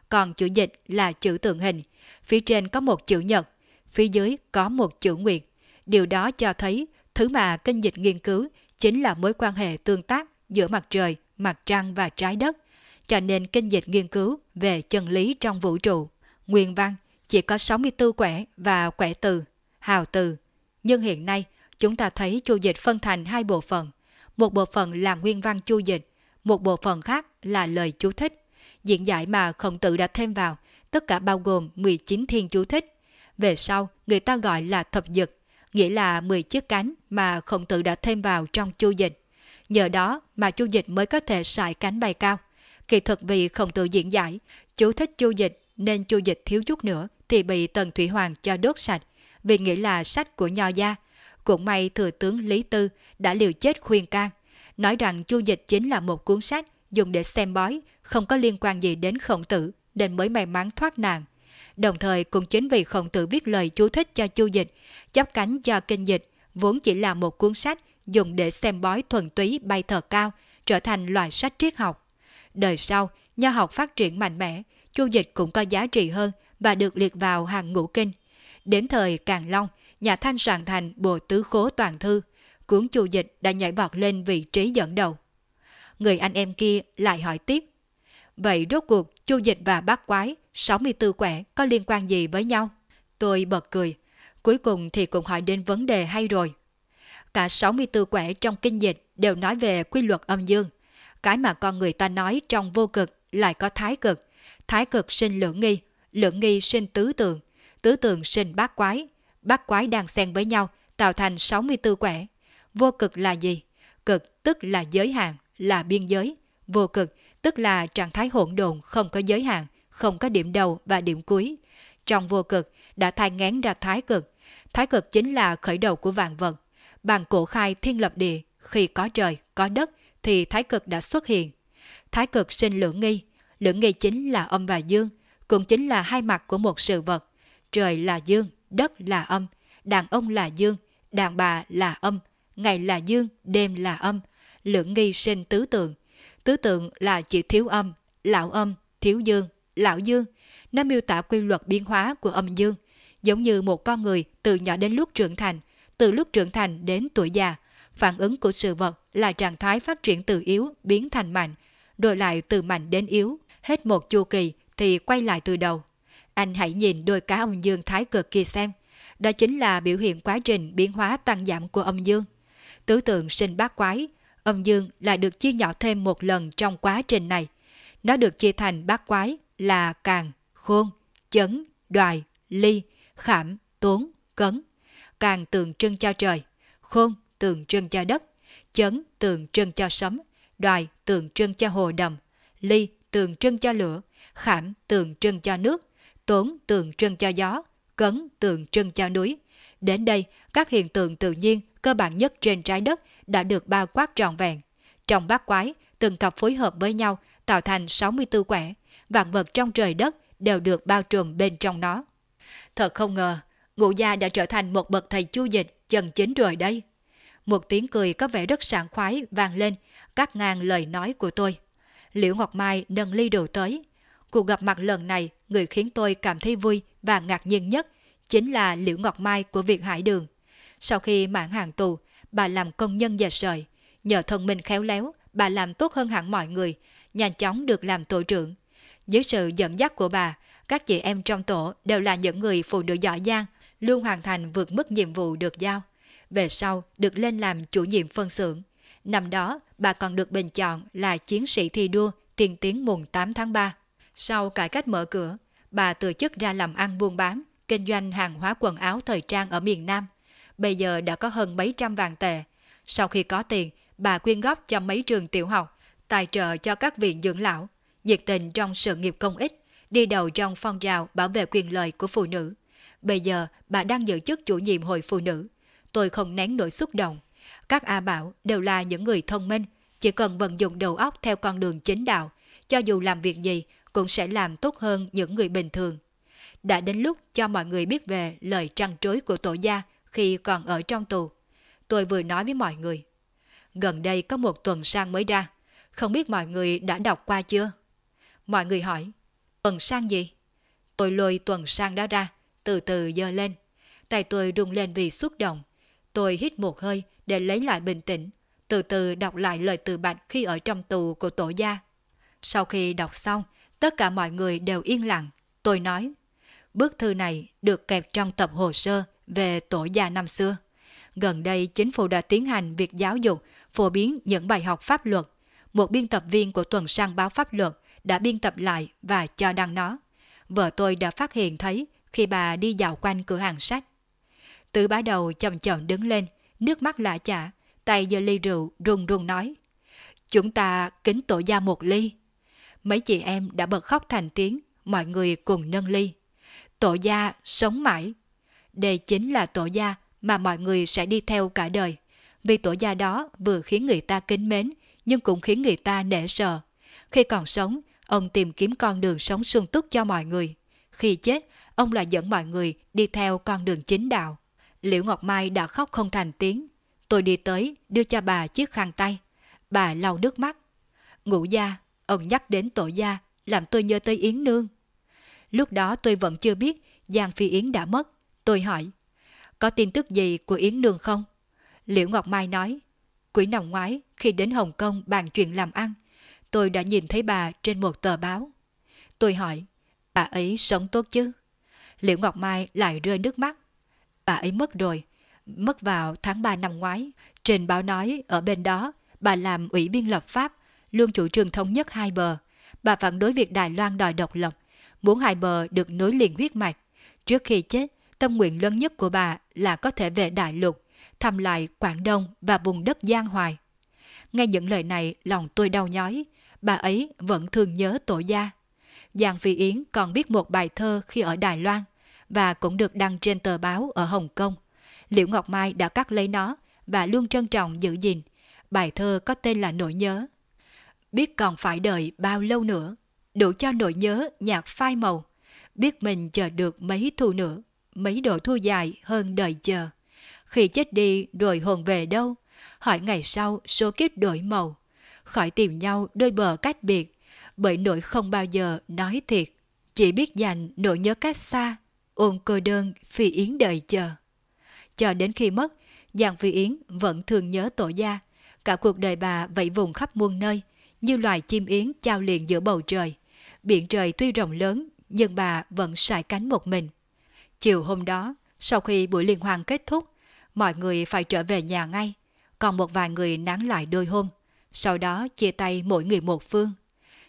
Còn chữ dịch là chữ tượng hình, phía trên có một chữ nhật, phía dưới có một chữ nguyệt. Điều đó cho thấy thứ mà kinh dịch nghiên cứu chính là mối quan hệ tương tác giữa mặt trời, mặt trăng và trái đất. Cho nên kinh dịch nghiên cứu về chân lý trong vũ trụ. Nguyên văn chỉ có 64 quẻ và quẻ từ, hào từ. Nhưng hiện nay, chúng ta thấy chu dịch phân thành hai bộ phận. Một bộ phận là nguyên văn chu dịch, một bộ phận khác là lời chú thích. Diễn giải mà khổng tử đã thêm vào, tất cả bao gồm 19 thiên chú thích. Về sau, người ta gọi là thập dực, nghĩa là 10 chiếc cánh mà khổng tử đã thêm vào trong chu dịch. Nhờ đó mà chu dịch mới có thể sải cánh bay cao. Kỳ thực vì khổng tử diễn giải, chú thích chu dịch nên chu dịch thiếu chút nữa thì bị Tần Thủy Hoàng cho đốt sạch, vì nghĩ là sách của nho gia. Cũng may thừa tướng Lý Tư đã liều chết khuyên can, nói rằng chu dịch chính là một cuốn sách dùng để xem bói, không có liên quan gì đến khổng tử, nên mới may mắn thoát nạn. Đồng thời cũng chính vì khổng tử viết lời chú thích cho chu dịch, chấp cánh cho kinh dịch, vốn chỉ là một cuốn sách dùng để xem bói thuần túy bay thờ cao, trở thành loại sách triết học. Đời sau, nho học phát triển mạnh mẽ, chu dịch cũng có giá trị hơn và được liệt vào hàng ngũ kinh. Đến thời Càng Long, nhà Thanh soạn thành Bộ Tứ Khố Toàn Thư, cuốn chu dịch đã nhảy vọt lên vị trí dẫn đầu. Người anh em kia lại hỏi tiếp. Vậy rốt cuộc chu dịch và bát quái 64 quẻ có liên quan gì với nhau? Tôi bật cười. Cuối cùng thì cũng hỏi đến vấn đề hay rồi. Cả 64 quẻ trong kinh dịch đều nói về quy luật âm dương. Cái mà con người ta nói trong vô cực lại có thái cực. Thái cực sinh lưỡng nghi, lưỡng nghi sinh tứ tượng, tứ tượng sinh bát quái. Bát quái đang xen với nhau tạo thành 64 quẻ. Vô cực là gì? Cực tức là giới hạn, là biên giới. Vô cực tức là trạng thái hỗn độn không có giới hạn, không có điểm đầu và điểm cuối. Trong vô cực đã thai ngén ra thái cực. Thái cực chính là khởi đầu của vạn vật. Bằng cổ khai thiên lập địa, khi có trời, có đất thì thái cực đã xuất hiện. Thái cực sinh lưỡng nghi. Lưỡng nghi chính là âm và dương, cũng chính là hai mặt của một sự vật. Trời là dương, đất là âm, đàn ông là dương, đàn bà là âm, ngày là dương, đêm là âm. Lưỡng nghi sinh tứ tượng. Tứ tượng là chỉ thiếu âm, lão âm, thiếu dương, lão dương. Nó miêu tả quy luật biến hóa của âm dương, giống như một con người từ nhỏ đến lúc trưởng thành, từ lúc trưởng thành đến tuổi già. Phản ứng của sự vật là trạng thái phát triển từ yếu biến thành mạnh, rồi lại từ mạnh đến yếu. Hết một chu kỳ thì quay lại từ đầu. Anh hãy nhìn đôi cá âm dương thái cực kia xem. Đó chính là biểu hiện quá trình biến hóa tăng giảm của âm dương. Tứ tượng sinh bát quái, âm dương lại được chia nhỏ thêm một lần trong quá trình này. Nó được chia thành bát quái là càng, khôn, chấn, đoài, ly, khảm, tốn, cấn. Càng tượng trưng cho trời, khôn tượng trưng cho đất, chấn tượng trưng cho sấm, đoài tượng trưng cho hồ đầm, ly tượng trưng cho lửa, khảm tượng trưng cho nước, tốn tượng trưng cho gió, cấn tượng trưng cho núi. Đến đây, các hiện tượng tự nhiên cơ bản nhất trên trái đất đã được bao quát trọn vẹn. Trong bát quái, từng cặp phối hợp với nhau tạo thành 64 quẻ, vạn vật trong trời đất đều được bao trùm bên trong nó. Thật không ngờ, ngụ gia đã trở thành một bậc thầy chu dịch chân chính rồi đây. Một tiếng cười có vẻ rất sảng khoái vang lên, cắt ngang lời nói của tôi. Liễu Ngọc Mai nâng ly rượu tới. Cuộc gặp mặt lần này, người khiến tôi cảm thấy vui và ngạc nhiên nhất chính là Liễu Ngọc Mai của Việt Hải Đường. Sau khi mãn hàng tù, bà làm công nhân dệt sợi. Nhờ thông minh khéo léo, bà làm tốt hơn hẳn mọi người, nhanh chóng được làm tổ trưởng. Dưới sự dẫn dắt của bà, các chị em trong tổ đều là những người phụ nữ giỏi giang, luôn hoàn thành vượt mức nhiệm vụ được giao. Về sau, được lên làm chủ nhiệm phân xưởng. Năm đó, bà còn được bình chọn là chiến sĩ thi đua tiên tiến mùng 8 tháng 3. Sau cải cách mở cửa, bà từ chức ra làm ăn buôn bán, kinh doanh hàng hóa quần áo thời trang ở miền Nam. bây giờ đã có hơn mấy trăm vàng tệ. Sau khi có tiền, bà quyên góp cho mấy trường tiểu học, tài trợ cho các viện dưỡng lão, nhiệt tình trong sự nghiệp công ích, đi đầu trong phong trào bảo vệ quyền lợi của phụ nữ. Bây giờ bà đang giữ chức chủ nhiệm hội phụ nữ. Tôi không nén nỗi xúc động. Các A Bảo đều là những người thông minh, chỉ cần vận dụng đầu óc theo con đường chính đạo, cho dù làm việc gì cũng sẽ làm tốt hơn những người bình thường. Đã đến lúc cho mọi người biết về lời trăn trối của tổ gia khi còn ở trong tù. Tôi vừa nói với mọi người. Gần đây có một tuần sang mới ra, không biết mọi người đã đọc qua chưa? Mọi người hỏi, tuần sang gì? Tôi lôi tuần sang đó ra, từ từ dơ lên. Tay tôi rung lên vì xúc động. Tôi hít một hơi để lấy lại bình tĩnh, từ từ đọc lại lời từ bạch khi ở trong tù của tổ gia. Sau khi đọc xong, tất cả mọi người đều yên lặng. Tôi nói, bức thư này được kẹp trong tập hồ sơ về tổ gia năm xưa. Gần đây chính phủ đã tiến hành việc giáo dục, phổ biến những bài học pháp luật. Một biên tập viên của tuần sang báo pháp luật đã biên tập lại và cho đăng nó. Vợ tôi đã phát hiện thấy khi bà đi dạo quanh cửa hàng sách. Tứ bá đầu chậm chậm đứng lên, nước mắt lạ chả, tay giơ ly rượu run run nói. Chúng ta kính tổ gia một ly. Mấy chị em đã bật khóc thành tiếng, mọi người cùng nâng ly. Tổ gia sống mãi. Đây chính là tổ gia mà mọi người sẽ đi theo cả đời. Vì tổ gia đó vừa khiến người ta kính mến, nhưng cũng khiến người ta nể sợ. Khi còn sống, ông tìm kiếm con đường sống sung túc cho mọi người. Khi chết, ông lại dẫn mọi người đi theo con đường chính đạo. Liễu Ngọc Mai đã khóc không thành tiếng. Tôi đi tới, đưa cho bà chiếc khăn tay. Bà lau nước mắt. Ngũ gia, ông nhắc đến tổ gia, làm tôi nhớ tới Yến Nương. Lúc đó tôi vẫn chưa biết Giang Phi Yến đã mất. Tôi hỏi, có tin tức gì của Yến Nương không? Liễu Ngọc Mai nói, Quỷ năm ngoái khi đến Hồng Kông bàn chuyện làm ăn, tôi đã nhìn thấy bà trên một tờ báo. Tôi hỏi, bà ấy sống tốt chứ? Liễu Ngọc Mai lại rơi nước mắt. Bà ấy mất rồi, mất vào tháng 3 năm ngoái. Trên báo nói ở bên đó, bà làm ủy viên lập pháp, luôn chủ trương thống nhất hai bờ. Bà phản đối việc Đài Loan đòi độc lập, muốn hai bờ được nối liền huyết mạch. Trước khi chết, tâm nguyện lớn nhất của bà là có thể về Đại Lục, thăm lại Quảng Đông và vùng đất Giang Hoài. Nghe những lời này, lòng tôi đau nhói. Bà ấy vẫn thường nhớ tổ gia. Giang Phi Yến còn viết một bài thơ khi ở Đài Loan và cũng được đăng trên tờ báo ở Hồng Kông. Liễu Ngọc Mai đã cắt lấy nó và luôn trân trọng giữ gìn. Bài thơ có tên là Nỗi Nhớ. Biết còn phải đợi bao lâu nữa, đủ cho nỗi nhớ nhạt phai màu. Biết mình chờ được mấy thu nữa, mấy độ thu dài hơn đời chờ. Khi chết đi rồi hồn về đâu, hỏi ngày sau số kiếp đổi màu. Khỏi tìm nhau đôi bờ cách biệt, bởi nỗi không bao giờ nói thiệt. Chỉ biết dành nỗi nhớ cách xa, ôm cô đơn Phi Yến đợi chờ. Cho đến khi mất, Giang Phi Yến vẫn thường nhớ tổ gia. Cả cuộc đời bà vẫy vùng khắp muôn nơi, như loài chim yến trao liền giữa bầu trời. Biển trời tuy rộng lớn, nhưng bà vẫn sải cánh một mình. Chiều hôm đó, sau khi buổi liên hoan kết thúc, mọi người phải trở về nhà ngay. Còn một vài người nán lại đôi hôm, sau đó chia tay mỗi người một phương.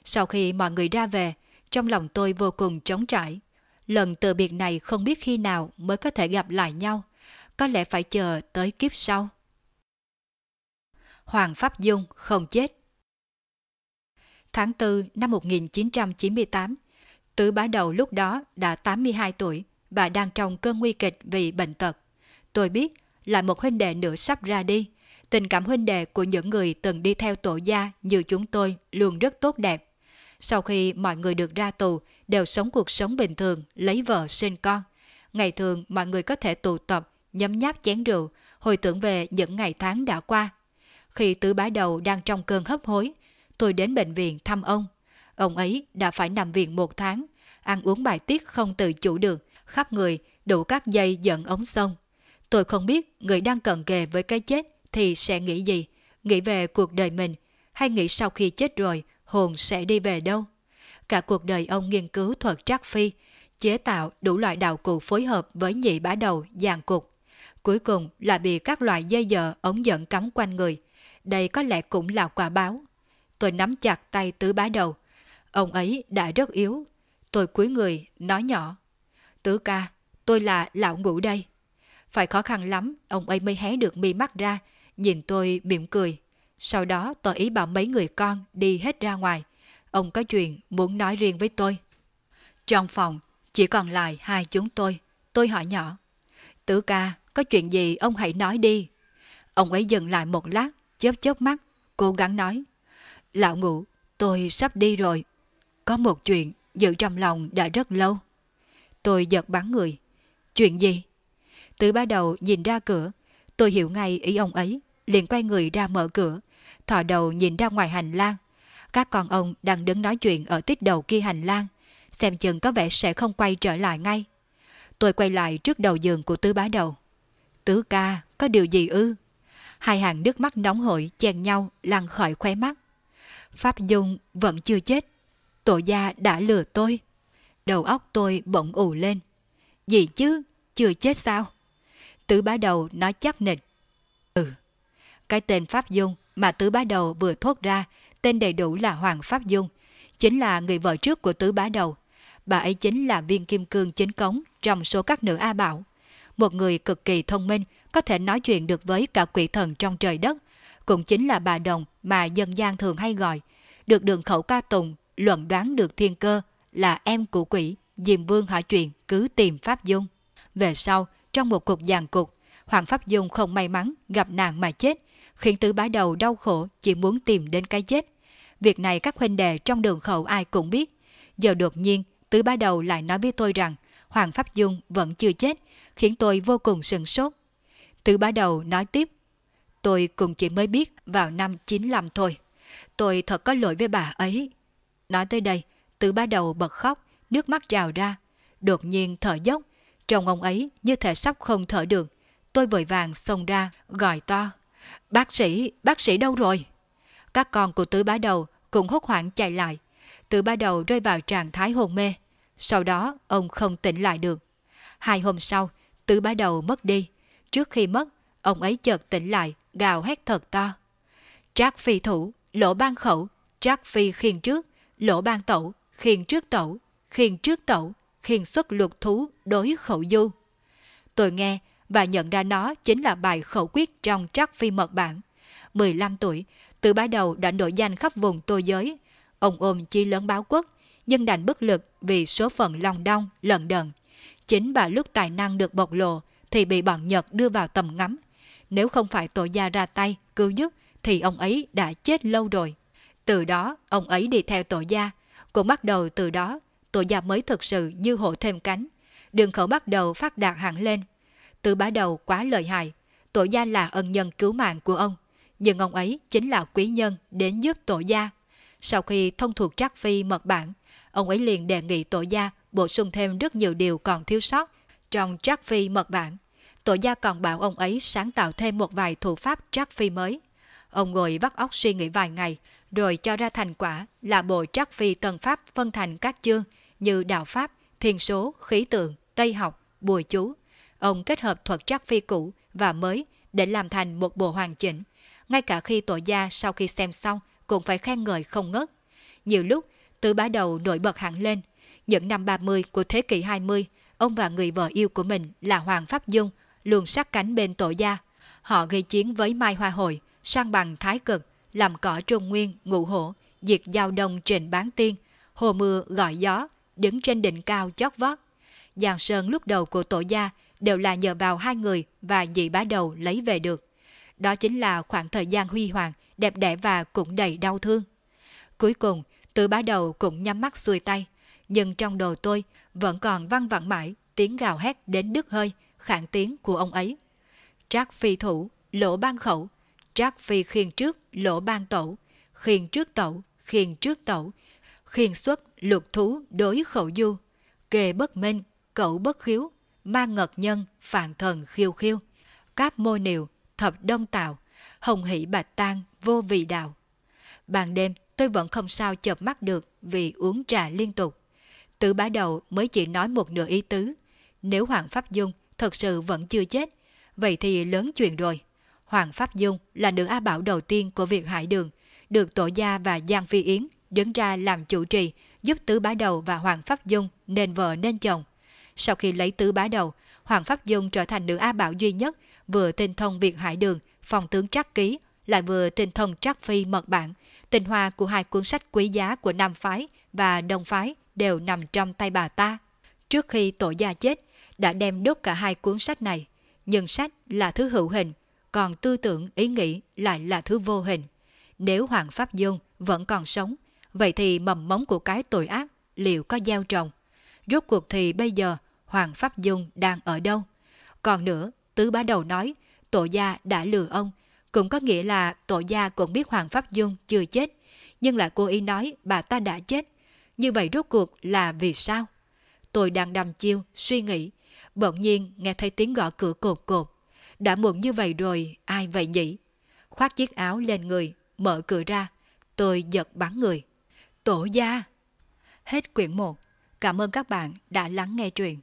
Sau khi mọi người ra về, trong lòng tôi vô cùng trống trải. Lần từ biệt này không biết khi nào mới có thể gặp lại nhau, có lẽ phải chờ tới kiếp sau. Hoàng Pháp Dung không chết Tháng 4 năm 1998, Tứ bá đầu lúc đó đã 82 tuổi và đang trong cơn nguy kịch vì bệnh tật. Tôi biết là một huynh đệ nữa sắp ra đi. Tình cảm huynh đệ của những người từng đi theo tổ gia như chúng tôi luôn rất tốt đẹp. Sau khi mọi người được ra tù, đều sống cuộc sống bình thường, lấy vợ sinh con. Ngày thường mọi người có thể tụ tập, nhấm nháp chén rượu, hồi tưởng về những ngày tháng đã qua. Khi tứ bá đầu đang trong cơn hấp hối, tôi đến bệnh viện thăm ông. Ông ấy đã phải nằm viện một tháng, ăn uống bài tiết không tự chủ được, khắp người đủ các dây dẫn ống sông. Tôi không biết người đang cận kề với cái chết thì sẽ nghĩ gì, nghĩ về cuộc đời mình, hay nghĩ sau khi chết rồi hồn sẽ đi về đâu. Cả cuộc đời ông nghiên cứu thuật trắc phi, chế tạo đủ loại đạo cụ phối hợp với nhị bá đầu dàn cục. Cuối cùng là bị các loại dây dợ ống dẫn cắm quanh người. Đây có lẽ cũng là quả báo. Tôi nắm chặt tay tứ bá đầu. Ông ấy đã rất yếu. Tôi cúi người, nói nhỏ. Tứ ca, tôi là lão ngũ đây. Phải khó khăn lắm, ông ấy mới hé được mi mắt ra, nhìn tôi mỉm cười. Sau đó tỏ ý bảo mấy người con đi hết ra ngoài. Ông có chuyện muốn nói riêng với tôi. Trong phòng, chỉ còn lại hai chúng tôi. Tôi hỏi nhỏ. Tử ca, có chuyện gì ông hãy nói đi. Ông ấy dừng lại một lát, chớp chớp mắt, cố gắng nói. Lão ngủ, tôi sắp đi rồi. Có một chuyện giữ trong lòng đã rất lâu. Tôi giật bắn người. Chuyện gì? Từ ba đầu nhìn ra cửa, tôi hiểu ngay ý ông ấy, liền quay người ra mở cửa, thò đầu nhìn ra ngoài hành lang. Các con ông đang đứng nói chuyện ở tít đầu kia hành lang, xem chừng có vẻ sẽ không quay trở lại ngay. Tôi quay lại trước đầu giường của tứ bá đầu. Tứ ca, có điều gì ư? Hai hàng nước mắt nóng hổi chen nhau lăn khỏi khóe mắt. Pháp Dung vẫn chưa chết. Tổ gia đã lừa tôi. Đầu óc tôi bỗng ù lên. Gì chứ? Chưa chết sao? Tứ bá đầu nói chắc nịch. Ừ. Cái tên Pháp Dung mà tứ bá đầu vừa thốt ra, tên đầy đủ là Hoàng Pháp Dung, chính là người vợ trước của tứ bá đầu. Bà ấy chính là viên kim cương chính cống trong số các nữ A Bảo. Một người cực kỳ thông minh, có thể nói chuyện được với cả quỷ thần trong trời đất. Cũng chính là bà Đồng mà dân gian thường hay gọi. Được đường khẩu ca tùng, luận đoán được thiên cơ là em của quỷ, Diêm Vương hỏi chuyện cứ tìm Pháp Dung. Về sau, trong một cuộc giàn cục, Hoàng Pháp Dung không may mắn gặp nạn mà chết, khiến tứ bá đầu đau khổ chỉ muốn tìm đến cái chết. Việc này các huynh đệ trong đường khẩu ai cũng biết. Giờ đột nhiên, tứ bá đầu lại nói với tôi rằng Hoàng Pháp Dung vẫn chưa chết, khiến tôi vô cùng sừng sốt. Tứ bá đầu nói tiếp, tôi cũng chỉ mới biết vào năm 95 thôi. Tôi thật có lỗi với bà ấy. Nói tới đây, tứ bá đầu bật khóc, nước mắt trào ra. Đột nhiên thở dốc, trông ông ấy như thể sắp không thở được. Tôi vội vàng xông ra, gọi to. Bác sĩ, bác sĩ đâu rồi? Các con của tứ bá đầu cũng hốt hoảng chạy lại. Tứ bá đầu rơi vào trạng thái hôn mê. Sau đó ông không tỉnh lại được. Hai hôm sau, tứ bá đầu mất đi. Trước khi mất, ông ấy chợt tỉnh lại, gào hét thật to. Trác phi thủ, lỗ ban khẩu, trác phi khiên trước, lỗ ban tẩu, khiên trước tẩu, khiên trước tẩu, khiên xuất lục thú đối khẩu du. Tôi nghe và nhận ra nó chính là bài khẩu quyết trong trác phi mật bản. 15 tuổi, từ bá đầu đã nổi danh khắp vùng tô giới. Ông ôm chi lớn báo quốc, nhưng đành bất lực vì số phận lòng đong, lận đận. Chính bà lúc tài năng được bộc lộ thì bị bọn Nhật đưa vào tầm ngắm. Nếu không phải tổ gia ra tay, cứu giúp thì ông ấy đã chết lâu rồi. Từ đó, ông ấy đi theo tổ gia. Cũng bắt đầu từ đó, tổ gia mới thực sự như hộ thêm cánh. Đường khẩu bắt đầu phát đạt hẳn lên. Từ bá đầu quá lợi hại. Tổ gia là ân nhân cứu mạng của ông. Nhưng ông ấy chính là quý nhân đến giúp tổ gia. Sau khi thông thuộc trắc phi mật bản, ông ấy liền đề nghị tổ gia bổ sung thêm rất nhiều điều còn thiếu sót trong trắc phi mật bản. Tổ gia còn bảo ông ấy sáng tạo thêm một vài thủ pháp trắc phi mới. Ông ngồi vắt óc suy nghĩ vài ngày, rồi cho ra thành quả là bộ trắc phi tần pháp phân thành các chương như đạo pháp, thiên số, khí tượng, tây học, bùi chú. Ông kết hợp thuật trắc phi cũ và mới để làm thành một bộ hoàn chỉnh. Ngay cả khi tổ gia sau khi xem xong cũng phải khen ngợi không ngớt. Nhiều lúc, tứ bá đầu nổi bật hẳn lên. Những năm 30 của thế kỷ 20, ông và người vợ yêu của mình là Hoàng Pháp Dung luôn sát cánh bên tổ gia. Họ gây chiến với Mai Hoa Hội, sang bằng Thái Cực, làm cỏ Trung Nguyên, ngụ hổ, diệt giao đông trên bán tiên, hồ mưa gọi gió, đứng trên đỉnh cao chót vót. Giang Sơn lúc đầu của tổ gia đều là nhờ vào hai người và dị bá đầu lấy về được. Đó chính là khoảng thời gian huy hoàng, đẹp đẽ và cũng đầy đau thương. Cuối cùng, tứ bá đầu cũng nhắm mắt xuôi tay, nhưng trong đầu tôi vẫn còn văng vẳng mãi tiếng gào hét đến đứt hơi, khản tiếng của ông ấy. Trác phi thủ, lỗ ban khẩu, trác phi khiên trước, lỗ ban tẩu, khiên trước tẩu, khiên trước tẩu, khiên xuất, lục thú, đối khẩu du, kề bất minh, cậu bất khiếu, ma ngật nhân, phạn thần khiêu khiêu, cáp môi niệu, thập đông tạo, hồng hỷ bạch tang, vô vị đạo. Ban đêm, tôi vẫn không sao chợp mắt được vì uống trà liên tục. Tự bá đầu mới chỉ nói một nửa ý tứ. Nếu Hoàng Pháp Dung thật sự vẫn chưa chết, vậy thì lớn chuyện rồi. Hoàng Pháp Dung là nữ A Bảo đầu tiên của việc Hải Đường, được Tổ Gia và Giang Phi Yến đứng ra làm chủ trì giúp Tứ Bá Đầu và Hoàng Pháp Dung nên vợ nên chồng. Sau khi lấy Tứ Bá Đầu, Hoàng Pháp Dung trở thành nữ A Bảo duy nhất vừa tinh thông việc hải đường, phòng tướng trắc ký, lại vừa tinh thông trắc phi mật bản. Tinh hoa của hai cuốn sách quý giá của Nam Phái và Đông Phái đều nằm trong tay bà ta. Trước khi tổ gia chết, đã đem đốt cả hai cuốn sách này. Nhưng sách là thứ hữu hình, còn tư tưởng ý nghĩ lại là thứ vô hình. Nếu Hoàng Pháp Dung vẫn còn sống, vậy thì mầm móng của cái tội ác liệu có gieo trồng? Rốt cuộc thì bây giờ Hoàng Pháp Dung đang ở đâu? Còn nữa, Tứ Bá Đầu nói tổ gia đã lừa ông, cũng có nghĩa là tổ gia cũng biết Hoàng Pháp Dung chưa chết, nhưng lại cô ý nói bà ta đã chết. Như vậy rốt cuộc là vì sao? Tôi đang đầm chiêu, suy nghĩ, bỗng nhiên nghe thấy tiếng gõ cửa cột cột. Đã muộn như vậy rồi, ai vậy nhỉ? Khoác chiếc áo lên người, mở cửa ra. Tôi giật bắn người. Tổ gia! Hết quyển 1. Cảm ơn các bạn đã lắng nghe truyện.